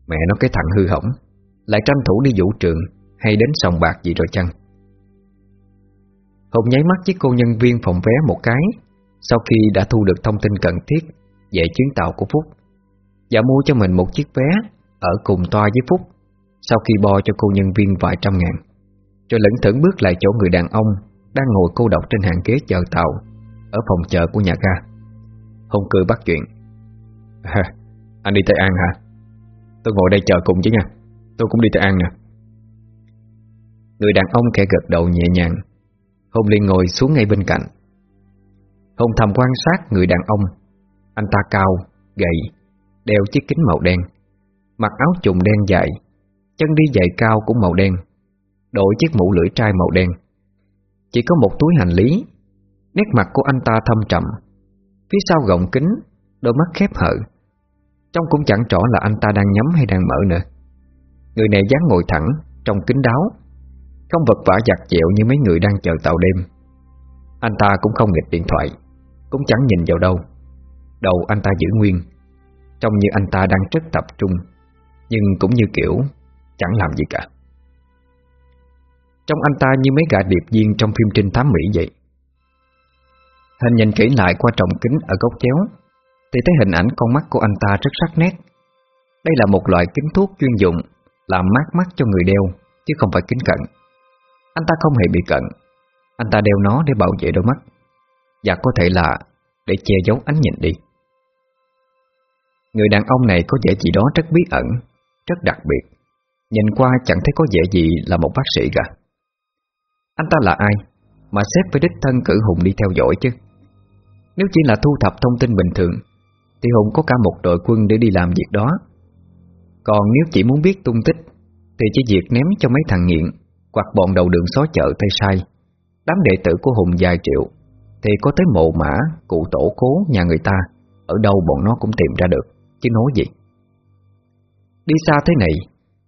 Mẹ nó cái thằng hư hỏng. Lại tranh thủ đi vũ trường Hay đến sòng bạc gì rồi chăng? Hùng nháy mắt với cô nhân viên phòng vé một cái Sau khi đã thu được thông tin cần thiết Về chuyến tàu của Phúc Và mua cho mình một chiếc vé Ở cùng toa với Phúc sau khi bo cho cô nhân viên vài trăm ngàn Rồi lẫn thẫn bước lại chỗ người đàn ông Đang ngồi cô độc trên hàng ghế chờ tàu Ở phòng chờ của nhà ga. Hùng cười bắt chuyện. À, Anh đi Tây An hả? Tôi ngồi đây chờ cùng chứ nha. Tôi cũng đi tới An nè. Người đàn ông kẻ gật đầu nhẹ nhàng. Hùng liền ngồi xuống ngay bên cạnh. Hùng thầm quan sát người đàn ông. Anh ta cao, gầy Đeo chiếc kính màu đen. Mặc áo trùng đen dài Chân đi giày cao cũng màu đen. Đội chiếc mũ lưỡi trai màu đen. Chỉ có một túi hành lý. Nét mặt của anh ta thâm trầm. Phía sau gọng kính Đôi mắt khép hở Trông cũng chẳng rõ là anh ta đang nhắm hay đang mở nữa. Người này dáng ngồi thẳng Trong kính đáo. Không vật vả giặt dẹo như mấy người đang chờ tàu đêm. Anh ta cũng không nghịch điện thoại, Cũng chẳng nhìn vào đâu. Đầu anh ta giữ nguyên, Trông như anh ta đang rất tập trung, Nhưng cũng như kiểu Chẳng làm gì cả. Trong anh ta như mấy gã điệp viên Trong phim trinh thám Mỹ vậy. Hình nhìn kỹ lại qua trọng kính Ở góc chéo, Thì thấy hình ảnh con mắt của anh ta rất sắc nét. Đây là một loại kính thuốc chuyên dụng làm mát mắt cho người đeo, Chứ không phải kính cận. Anh ta không hề bị cận. Anh ta đeo nó để bảo vệ đôi mắt. Và có thể là để che giấu ánh nhìn đi. Người đàn ông này có vẻ gì đó rất bí ẩn, Rất đặc biệt. Nhìn qua chẳng thấy có vẻ gì là một bác sĩ cả. Anh ta là ai? Mà xếp với đích thân cử Hùng đi theo dõi chứ. Nếu chỉ là thu thập thông tin bình thường, Thì Hùng có cả một đội quân để đi làm việc đó. Còn nếu chỉ muốn biết tung tích Thì chỉ việc ném cho mấy thằng nghiện Hoặc bọn đầu đường xó chợ tay sai. Đám đệ tử của Hùng vài triệu Thì có tới mộ mã, cụ tổ cố nhà người ta. Ở đâu bọn nó cũng tìm ra được Chứ nói gì. Đi xa thế này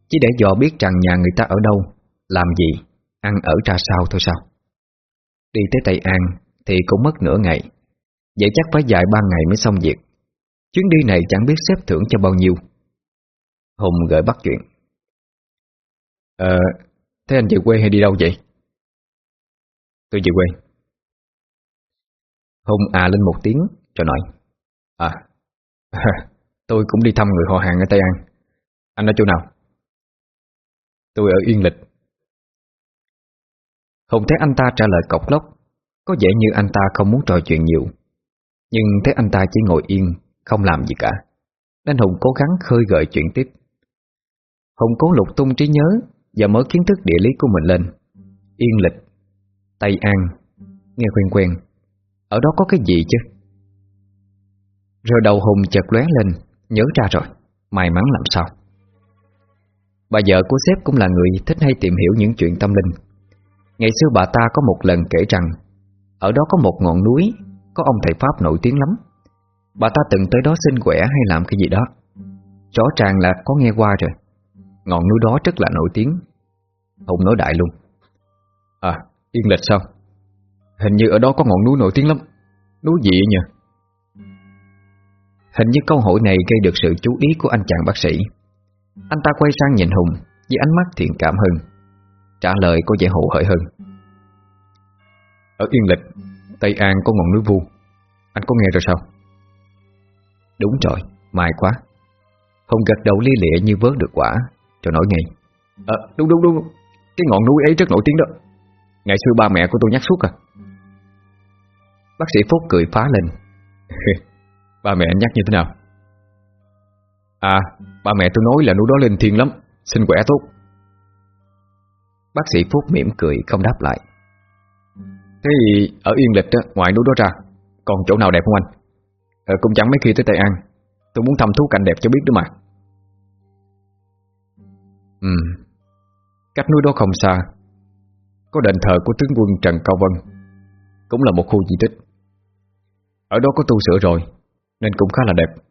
chỉ để dò biết rằng nhà người ta ở đâu Làm gì Ăn ở ra sao thôi sao. Đi tới Tây An Thì cũng mất nửa ngày. Vậy chắc phải dài ba ngày mới xong việc. Chuyến đi này chẳng biết xếp thưởng cho bao nhiêu. Hùng gợi bắt chuyện. Ờ Thế anh về quê hay đi đâu vậy? Tôi về quê. Hùng à lên một tiếng, cho nói. À *laughs* Tôi cũng đi thăm người họ hàng ở Tây An. Anh ở chỗ nào? Tôi ở Yên Lịch. Hùng thấy anh ta trả lời cọc lóc, Có vẻ như anh ta không muốn trò chuyện nhiều. Nhưng thấy anh ta chỉ ngồi yên, Không làm gì cả. Nên Hùng cố gắng khơi gợi chuyện tiếp. Hùng cố lục tung trí nhớ Và mở kiến thức địa lý của mình lên. Yên Lịch, Tây An, Nghe quen quen, Ở đó có cái gì chứ? Rồi đầu Hùng chợt lóe lên, Nhớ ra rồi, May mắn làm sao? Bà vợ của sếp cũng là người thích hay tìm hiểu những chuyện tâm linh. Ngày xưa bà ta có một lần kể rằng, Ở đó có một ngọn núi, Có ông thầy Pháp nổi tiếng lắm. Bà ta từng tới đó xin quẻ hay làm cái gì đó. Rõ ràng là có nghe qua rồi. Ngọn núi đó rất là nổi tiếng. Hùng nói đại luôn. À, yên lịch sao? Hình như ở đó có ngọn núi nổi tiếng lắm. Núi gì nhỉ Hình như câu hỏi này gây được sự chú ý của anh chàng bác sĩ. Anh ta quay sang nhìn Hùng Với ánh mắt thiện cảm hơn. Trả lời có vẻ hổ hởi hơn. Ở Yên Lịch Tây An có ngọn núi vu. Anh có nghe rồi sao? Đúng rồi, may quá. Hùng gật đầu lia lịa như vớt được quả cho nói ngay à, ờ, Đúng đúng đúng. Cái ngọn núi ấy rất nổi tiếng đó. Ngày xưa ba mẹ của tôi nhắc suốt à. Bác sĩ Phúc cười phá lên. *laughs* Ba mẹ nhắc như thế nào? À Ba mẹ tôi nói là núi đó lên thiên lắm. Xin khỏe tốt Bác sĩ Phúc mỉm cười không đáp lại. Thế thì ở Yên Lịch đó, ngoài núi đó ra Còn chỗ nào đẹp không anh? Ờ, Cũng chẳng mấy khi tới Tây An. Tôi muốn thăm thú cảnh đẹp cho biết đó mà. Ừ. Cách núi đó không xa. Có đền thờ của tướng quân Trần Cao Vân. Cũng là một khu di tích. Ở đó có tu sửa rồi, Nên cũng khá là đẹp.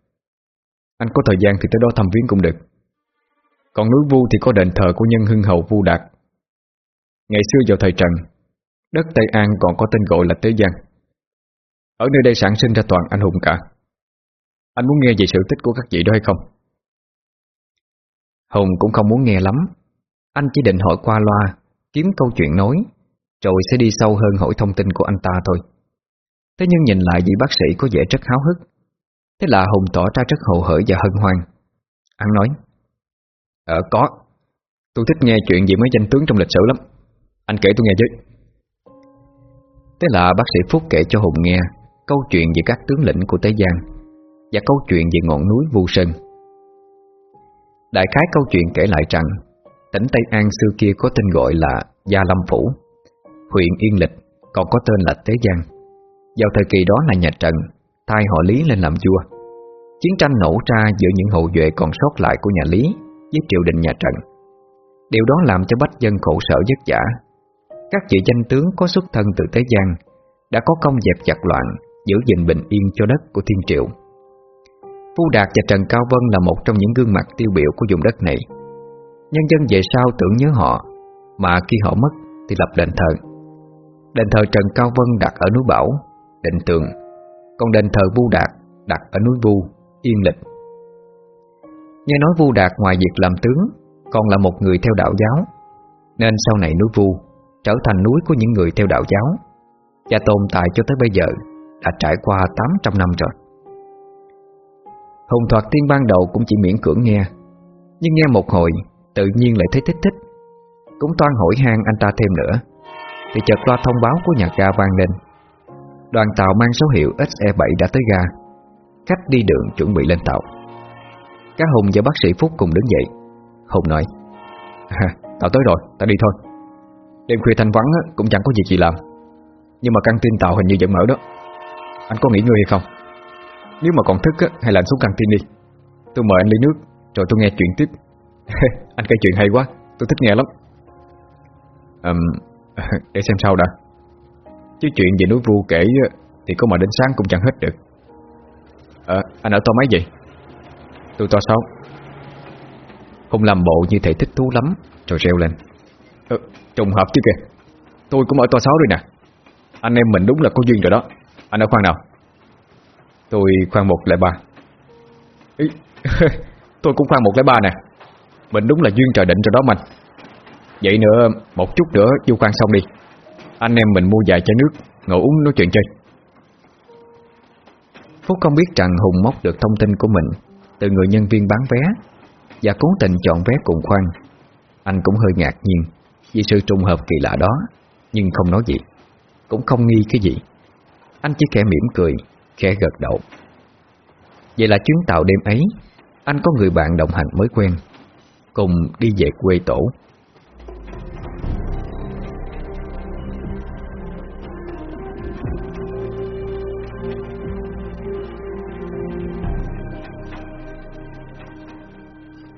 Anh có thời gian thì tới đó thăm viếng cũng được. Còn núi Vu thì có đền thờ của nhân hưng hậu Vu Đạt. Ngày xưa vào thời Trần, Đất Tây An còn có tên gọi là Tế Giang Ở nơi đây sản sinh ra toàn anh hùng cả. Anh muốn nghe về sự tích của các vị đó hay không? Hùng cũng không muốn nghe lắm. Anh chỉ định hỏi qua loa, Kiếm câu chuyện nói, Rồi sẽ đi sâu hơn hỏi thông tin của anh ta thôi. Thế nhưng nhìn lại vị bác sĩ có vẻ rất háo hức. Thế là Hùng tỏ ra rất hồ hởi và hân hoan. Anh nói Ờ có. Tôi thích nghe chuyện gì mấy danh tướng trong lịch sử lắm. Anh kể tôi nghe chứ Thế là bác sĩ Phúc kể cho Hùng nghe Câu chuyện về các tướng lĩnh của Tế Giang Và câu chuyện về ngọn núi Vu Sơn. Đại khái câu chuyện kể lại rằng, Tỉnh Tây An xưa kia có tên gọi là Gia Lâm Phủ, Huyện Yên Lịch, còn có tên là Tế Giang. Vào thời kỳ đó là nhà Trần, Thay họ Lý lên làm vua. Chiến tranh nổ ra giữa những hậu duệ còn sót lại của nhà Lý Với triều đình nhà Trần. Điều đó làm cho bách dân khổ sở vất vả. Các vị danh tướng có xuất thân từ Tế Giang, Đã có công dẹp giặc loạn, Giữ gìn bình yên cho đất của thiên triệu Phu Đạt và Trần Cao Vân là một trong những gương mặt tiêu biểu của vùng đất này. Nhân dân về sau tưởng nhớ họ Mà khi họ mất thì lập đền thờ. Đền thờ Trần Cao Vân đặt ở núi Bảo, Định Tường. Còn đền thờ Vu Đạt đặt ở núi Vu, Yên Lịch. Nghe nói Vu Đạt ngoài việc làm tướng Còn là một người theo đạo giáo Nên sau này núi Vu Trở thành núi của những người theo đạo giáo. Và tồn tại cho tới bây giờ Đã trải qua 800 năm rồi. Hùng thoạt tiên ban đầu cũng chỉ miễn cưỡng nghe. Nhưng nghe một hồi Tự nhiên lại thấy thích thích. Cũng toan hỏi han anh ta thêm nữa. Thì chợt loa thông báo của nhà ga vang lên. Đoàn tàu mang số hiệu SE7 đã tới ga. Khách đi đường chuẩn bị lên tàu. Các Hùng và bác sĩ Phúc cùng đứng dậy. Hùng nói à, Tàu tới rồi, ta đi thôi. Đêm khuya thanh vắng cũng chẳng có việc gì làm. Nhưng mà căng tin tàu hình như vẫn mở đó. Anh có nghỉ ngơi hay không? Nếu mà còn thức hay là anh xuống căng tin đi. Tôi mời anh ly nước Rồi tôi nghe chuyện tiếp. *laughs* Anh kể chuyện hay quá Tôi thích nghe lắm. Um, *laughs* Để xem sau đã. Chứ chuyện về núi vu kể Thì có mà đến sáng cũng chẳng hết được. À, Anh ở to mấy vậy? Tôi to sáu. Hùng làm bộ như thể thích thú lắm Rồi reo lên. Ừ, Trùng hợp chứ kìa. Tôi cũng ở to sáu rồi nè. Anh em mình đúng là có duyên rồi đó. Anh ở khoan nào? Tôi khoan một lẻ ba. *laughs* Tôi cũng khoan một ba nè. Mình đúng là duyên trời định rồi đó mình Vậy nữa, Một chút nữa vô khoan xong đi. Anh em mình mua vài chai nước, Ngồi uống nói chuyện chơi. Phúc không biết rằng Hùng móc được thông tin của mình Từ người nhân viên bán vé Và cố tình chọn vé cùng khoan. Anh cũng hơi ngạc nhiên Vì sự trùng hợp kỳ lạ đó, Nhưng không nói gì, Cũng không nghi cái gì. Anh chỉ khẽ mỉm cười Khẽ gật đầu. Vậy là chuyến tàu đêm ấy, Anh có người bạn đồng hành mới quen, Cùng đi về quê tổ.